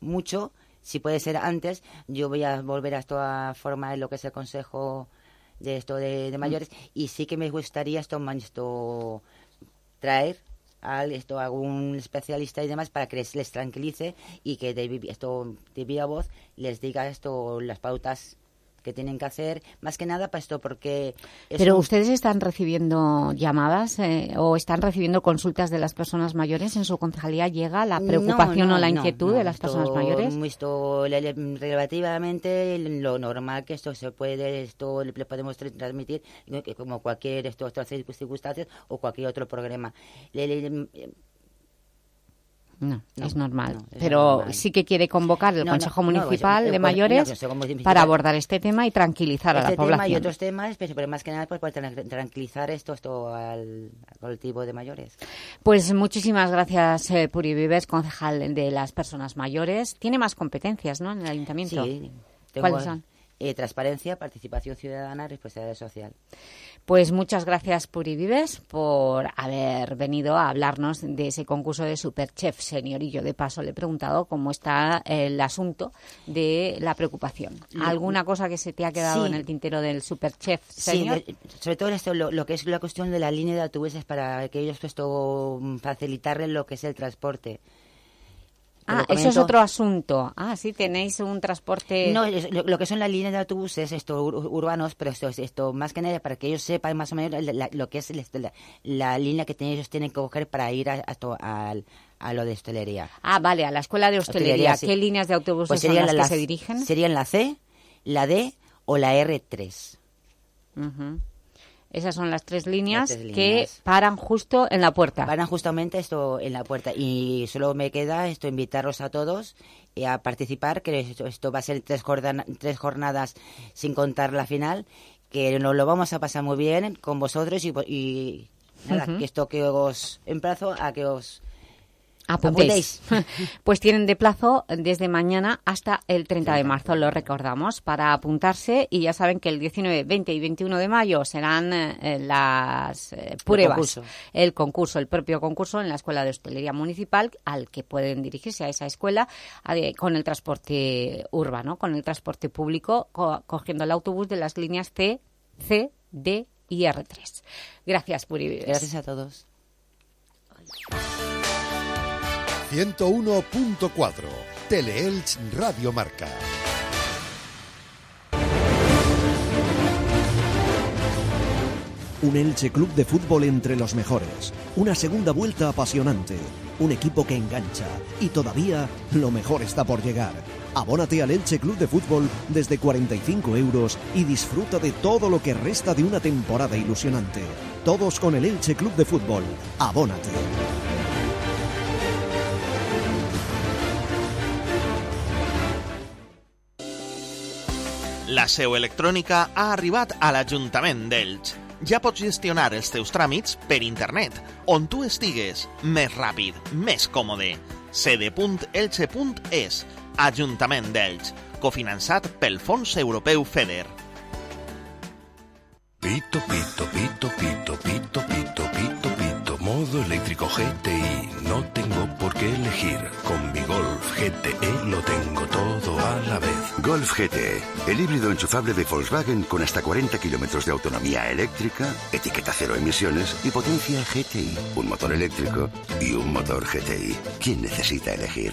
mucho, si puede ser antes, yo voy a volver a esto a formar lo que es el consejo de esto de, de mayores. Y sí que me gustaría esto, esto traer a esto a algún especialista y demás para que les, les tranquilice y que de, esto de viva voz les diga esto las pautas que tienen que hacer, más que nada para esto, porque... es Pero un- ustedes están recibiendo llamadas eh, o están recibiendo consultas de las personas mayores. ¿En su concejalía llega la preocupación No, o la no, inquietud no, de las esto- personas mayores? Esto relativamente lo normal que esto se puede, esto le podemos tra- transmitir ¿no? como cualquier esto, otras circunstancias o cualquier otro programa. Le- le- No, No, es normal. no, es Pero normal. sí que quiere convocar el Consejo Municipal de Mayores para abordar este tema y tranquilizar a este la tema población. y otros temas, pero pero más que nada pues, para tra- tranquilizar esto, esto al, al colectivo de mayores. Pues muchísimas gracias, eh, Puri Vives, concejal de las personas mayores. Tiene más competencias, ¿no?, en el Ayuntamiento. Sí, tengo, ¿Cuáles son? eh, transparencia, participación ciudadana, responsabilidad social. Pues muchas gracias, Puri Vives, por haber venido a hablarnos de ese concurso de Superchef Senior. Y yo, de paso, le he preguntado cómo está el asunto de la preocupación. ¿Alguna cosa que se te ha quedado Sí. en el tintero del Superchef Sí, Senior? de- sobre todo esto, lo, lo que es la cuestión de la línea de autobuses para que ellos pues, esto, mm, facilitarles lo que es el transporte. Ah, eso es otro asunto. Ah, sí, tenéis un transporte... No, lo, lo que son las líneas de autobuses esto, ur- urbanos, pero esto, es- esto más que nada para que ellos sepan más o menos la- la- lo que es la, la línea que ellos tienen que coger para ir a, a, al- a lo de hostelería. Ah, vale, a la escuela de hostelería. sí. ¿Qué líneas de autobuses Pues son las la- que se dirigen? Serían la C, la D o la R3. Ujú. Esas son las tres líneas Las tres que paran justo en la puerta. Paran justamente esto en la puerta. Y solo me queda esto invitarlos a todos eh, a participar, que esto, esto va a ser tres, jordan- tres jornadas sin contar la final, que nos lo vamos a pasar muy bien con vosotros y, y nada, que esto que os emplazo a que os Apuntéis. Pues tienen de plazo desde mañana hasta el 30 de marzo, lo recordamos, para apuntarse y ya saben que el 19, 20 y 21 de mayo serán eh, las eh, pruebas, concurso. el concurso, el propio concurso en la Escuela de Hostelería Municipal al que pueden dirigirse a esa escuela eh, con el transporte urbano, con el transporte público, co- cogiendo el autobús de las líneas C, C, D y R3. Gracias, Puri. Gracias a todos. 101.4 Teleelch Radio Marca. Un Elche Club de Fútbol entre los mejores. Una segunda vuelta apasionante. Un equipo que engancha. Y todavía lo mejor está por llegar. Abónate al Elche Club de Fútbol desde 45 euros y disfruta de todo lo que resta de una temporada ilusionante. Todos con el Elche Club de Fútbol. Abónate. La seu electrònica ha arribat a l'Ajuntament d'Elx. Ja pots gestionar els teus tràmits per internet, on tu estigues, més ràpid, més còmode. cd.elche.es, Ajuntament d'Elx, cofinançat pel Fons Europeu FEDER. Pito, pito, pito, pito, pito, pito, pito, pito. Modo eléctrico GTI. No tengo por qué elegir. Con mi Golf GTE lo tengo todo a la vez. Golf GT, el híbrido enchufable de Volkswagen con hasta 40 kilómetros de autonomía eléctrica, etiqueta cero emisiones y potencia GTI. Un motor eléctrico y un motor GTI. ¿Quién necesita elegir?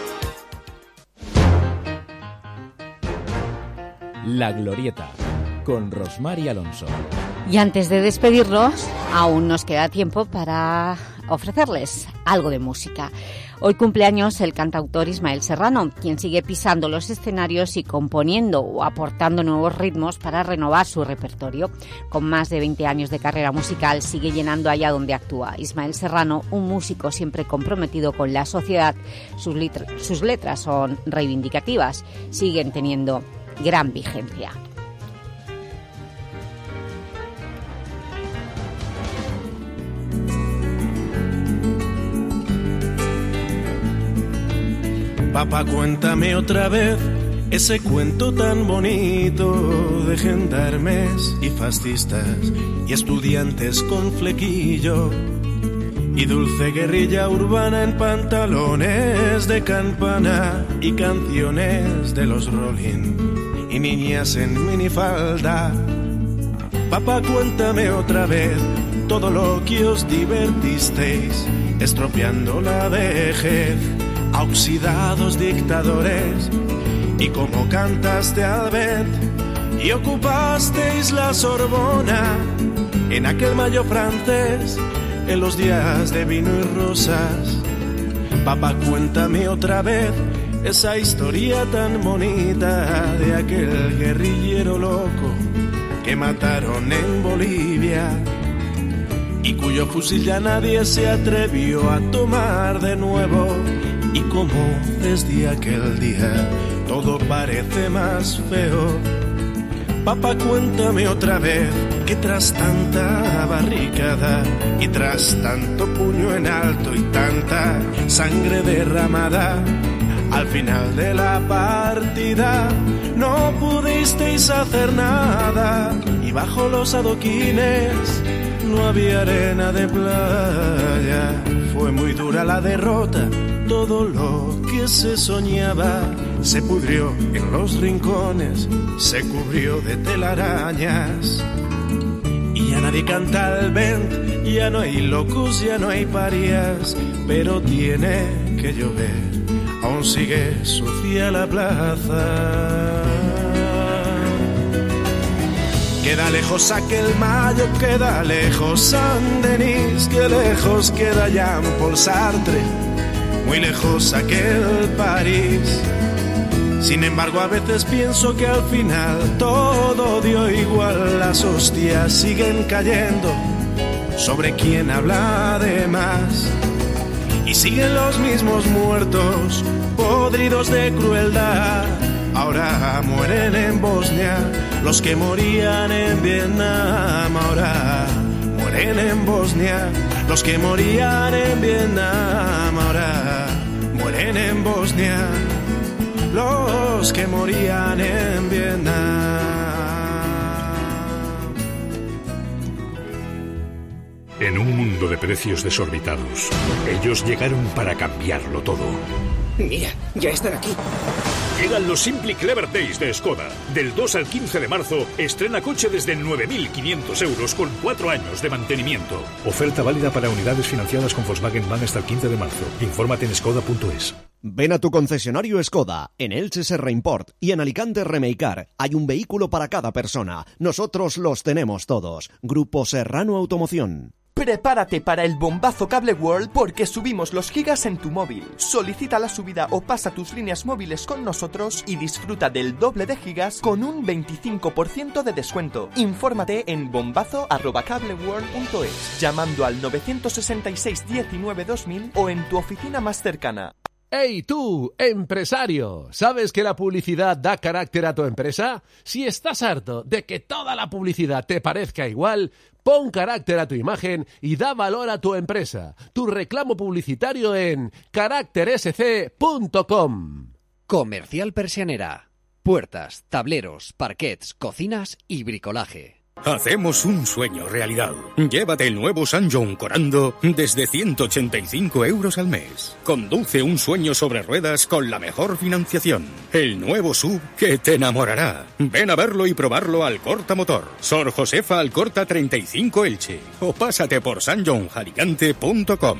La Glorieta, con Rosmar y Alonso. Y antes de despedirnos, aún nos queda tiempo para ofrecerles algo de música. Hoy cumpleaños el cantautor Ismael Serrano, quien sigue pisando los escenarios y componiendo o aportando nuevos ritmos para renovar su repertorio. Con más de 20 años de carrera musical, sigue llenando allá donde actúa. Ismael Serrano, un músico siempre comprometido con la sociedad, sus, letras son reivindicativas, siguen teniendo gran vigencia. Papá, cuéntame otra vez ese cuento tan bonito de gendarmes y fascistas y estudiantes con flequillo y dulce guerrilla urbana en pantalones de campana y canciones de los Rolling y niñas en minifalda. Papá, cuéntame otra vez todo lo que os divertisteis, estropeando la vejez a oxidados dictadores y como cantaste al vent y ocupasteis la Sorbona en aquel mayo francés en los días de vino y rosas. Papá, cuéntame otra vez esa historia tan bonita de aquel guerrillero loco que mataron en Bolivia y cuyo fusil ya nadie se atrevió a tomar de nuevo. Y como desde aquel día todo parece más feo. Papá, cuéntame otra vez que tras tanta barricada y tras tanto puño en alto y tanta sangre derramada, al final de la partida no pudisteis hacer nada y bajo los adoquines no había arena de playa. Fue muy dura la derrota, todo lo que se soñaba se pudrió en los rincones, se cubrió de telarañas. Y ya nadie canta al vent, ya no hay locos, ya no hay parias, pero tiene que llover, aún sigue sucia la plaza. Queda lejos aquel mayo, queda lejos San Denis, que lejos queda Jean Paul Sartre, muy lejos aquel París. Sin embargo, a veces pienso que al final todo dio igual, las hostias siguen cayendo sobre quien habla de más. Y siguen los mismos muertos, podridos de crueldad. Ahora mueren en Bosnia los que morían en Vietnam. Ahora mueren en Bosnia los que morían en Vietnam. Ahora mueren en Bosnia los que morían en Vietnam. En un mundo de precios desorbitados, ellos llegaron para cambiarlo todo. Mira, ya están aquí. Llegan los Simply Clever Days de Skoda. Del 2 al 15 de marzo, estrena coche desde 9.500 euros con 4 años de mantenimiento. Oferta válida para unidades financiadas con Volkswagen Van hasta el 15 de marzo. Infórmate en skoda.es. Ven a tu concesionario Skoda, en Elche Serra Import y en Alicante Remeicar. Hay un vehículo para cada persona. Nosotros los tenemos todos. Grupo Serrano Automoción. Prepárate para el bombazo Cable World porque subimos los gigas en tu móvil. Solicita la subida o pasa tus líneas móviles con nosotros y disfruta del doble de gigas con un 25% de descuento. Infórmate en bombazo.cableworld.es llamando al 966 19 2000 o en tu oficina más cercana. ¡Hey tú, empresario! ¿Sabes que la publicidad da carácter a tu empresa? Si estás harto de que toda la publicidad te parezca igual, pon carácter a tu imagen y da valor a tu empresa. Tu reclamo publicitario en caráctersc.com. Comercial Persianera. Puertas, tableros, parquets, cocinas y bricolaje. Hacemos un sueño realidad. Llévate el nuevo San Corando desde 185 euros al mes. Conduce un sueño sobre ruedas con la mejor financiación. El nuevo sub que te enamorará. Ven a verlo y probarlo al Corta Motor. Sor Josefa Alcorta 35 Elche. O pásate por sanjonjaricante.com.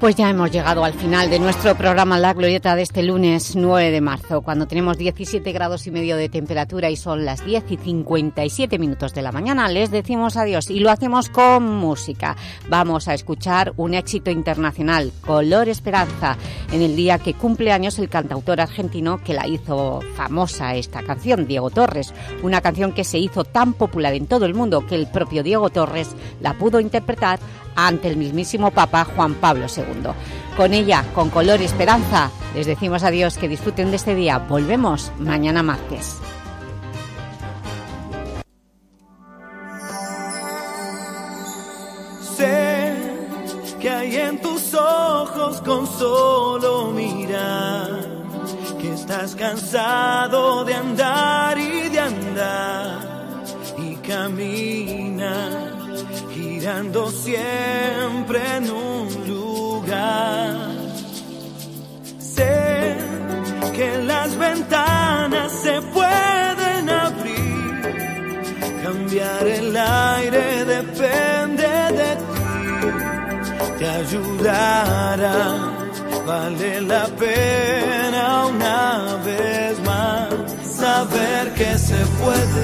Pues ya hemos llegado al final de nuestro programa La Glorieta de este lunes 9 de marzo, cuando tenemos 17 grados y medio de temperatura y son las 10 y 57 minutos de la mañana. Les decimos adiós y lo hacemos con música. Vamos a escuchar un éxito internacional, Color Esperanza, en el día que cumple años el cantautor argentino que la hizo famosa esta canción, Diego Torres. Una canción que se hizo tan popular en todo el mundo que el propio Diego Torres la pudo interpretar ante el mismísimo Papa Juan Pablo II. Con ella, con color y esperanza, les decimos adiós, que disfruten de este día. Volvemos mañana martes. Sé que hay en tus ojos con solo mirar que estás cansado de andar y de andar y camina girando siempre en un lugar. Sé que las ventanas se pueden abrir, cambiar el aire depende de ti, te ayudará, vale la pena una vez más saber que se puede,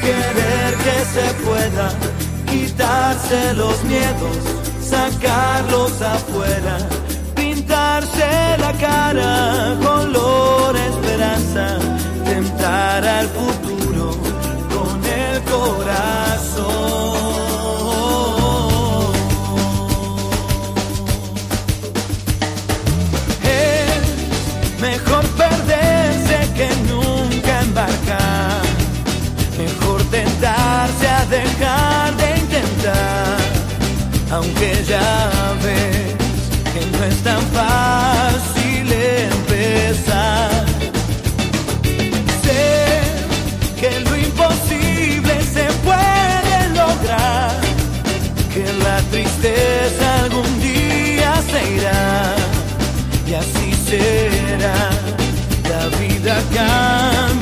querer que se pueda quitarse los miedos, sacarlos afuera, pintarse la cara, color esperanza, tentar al futuro con el corazón. Es tan fácil empezar. Sé que lo imposible se puede lograr, que la tristeza algún día se irá y así será. La vida cambia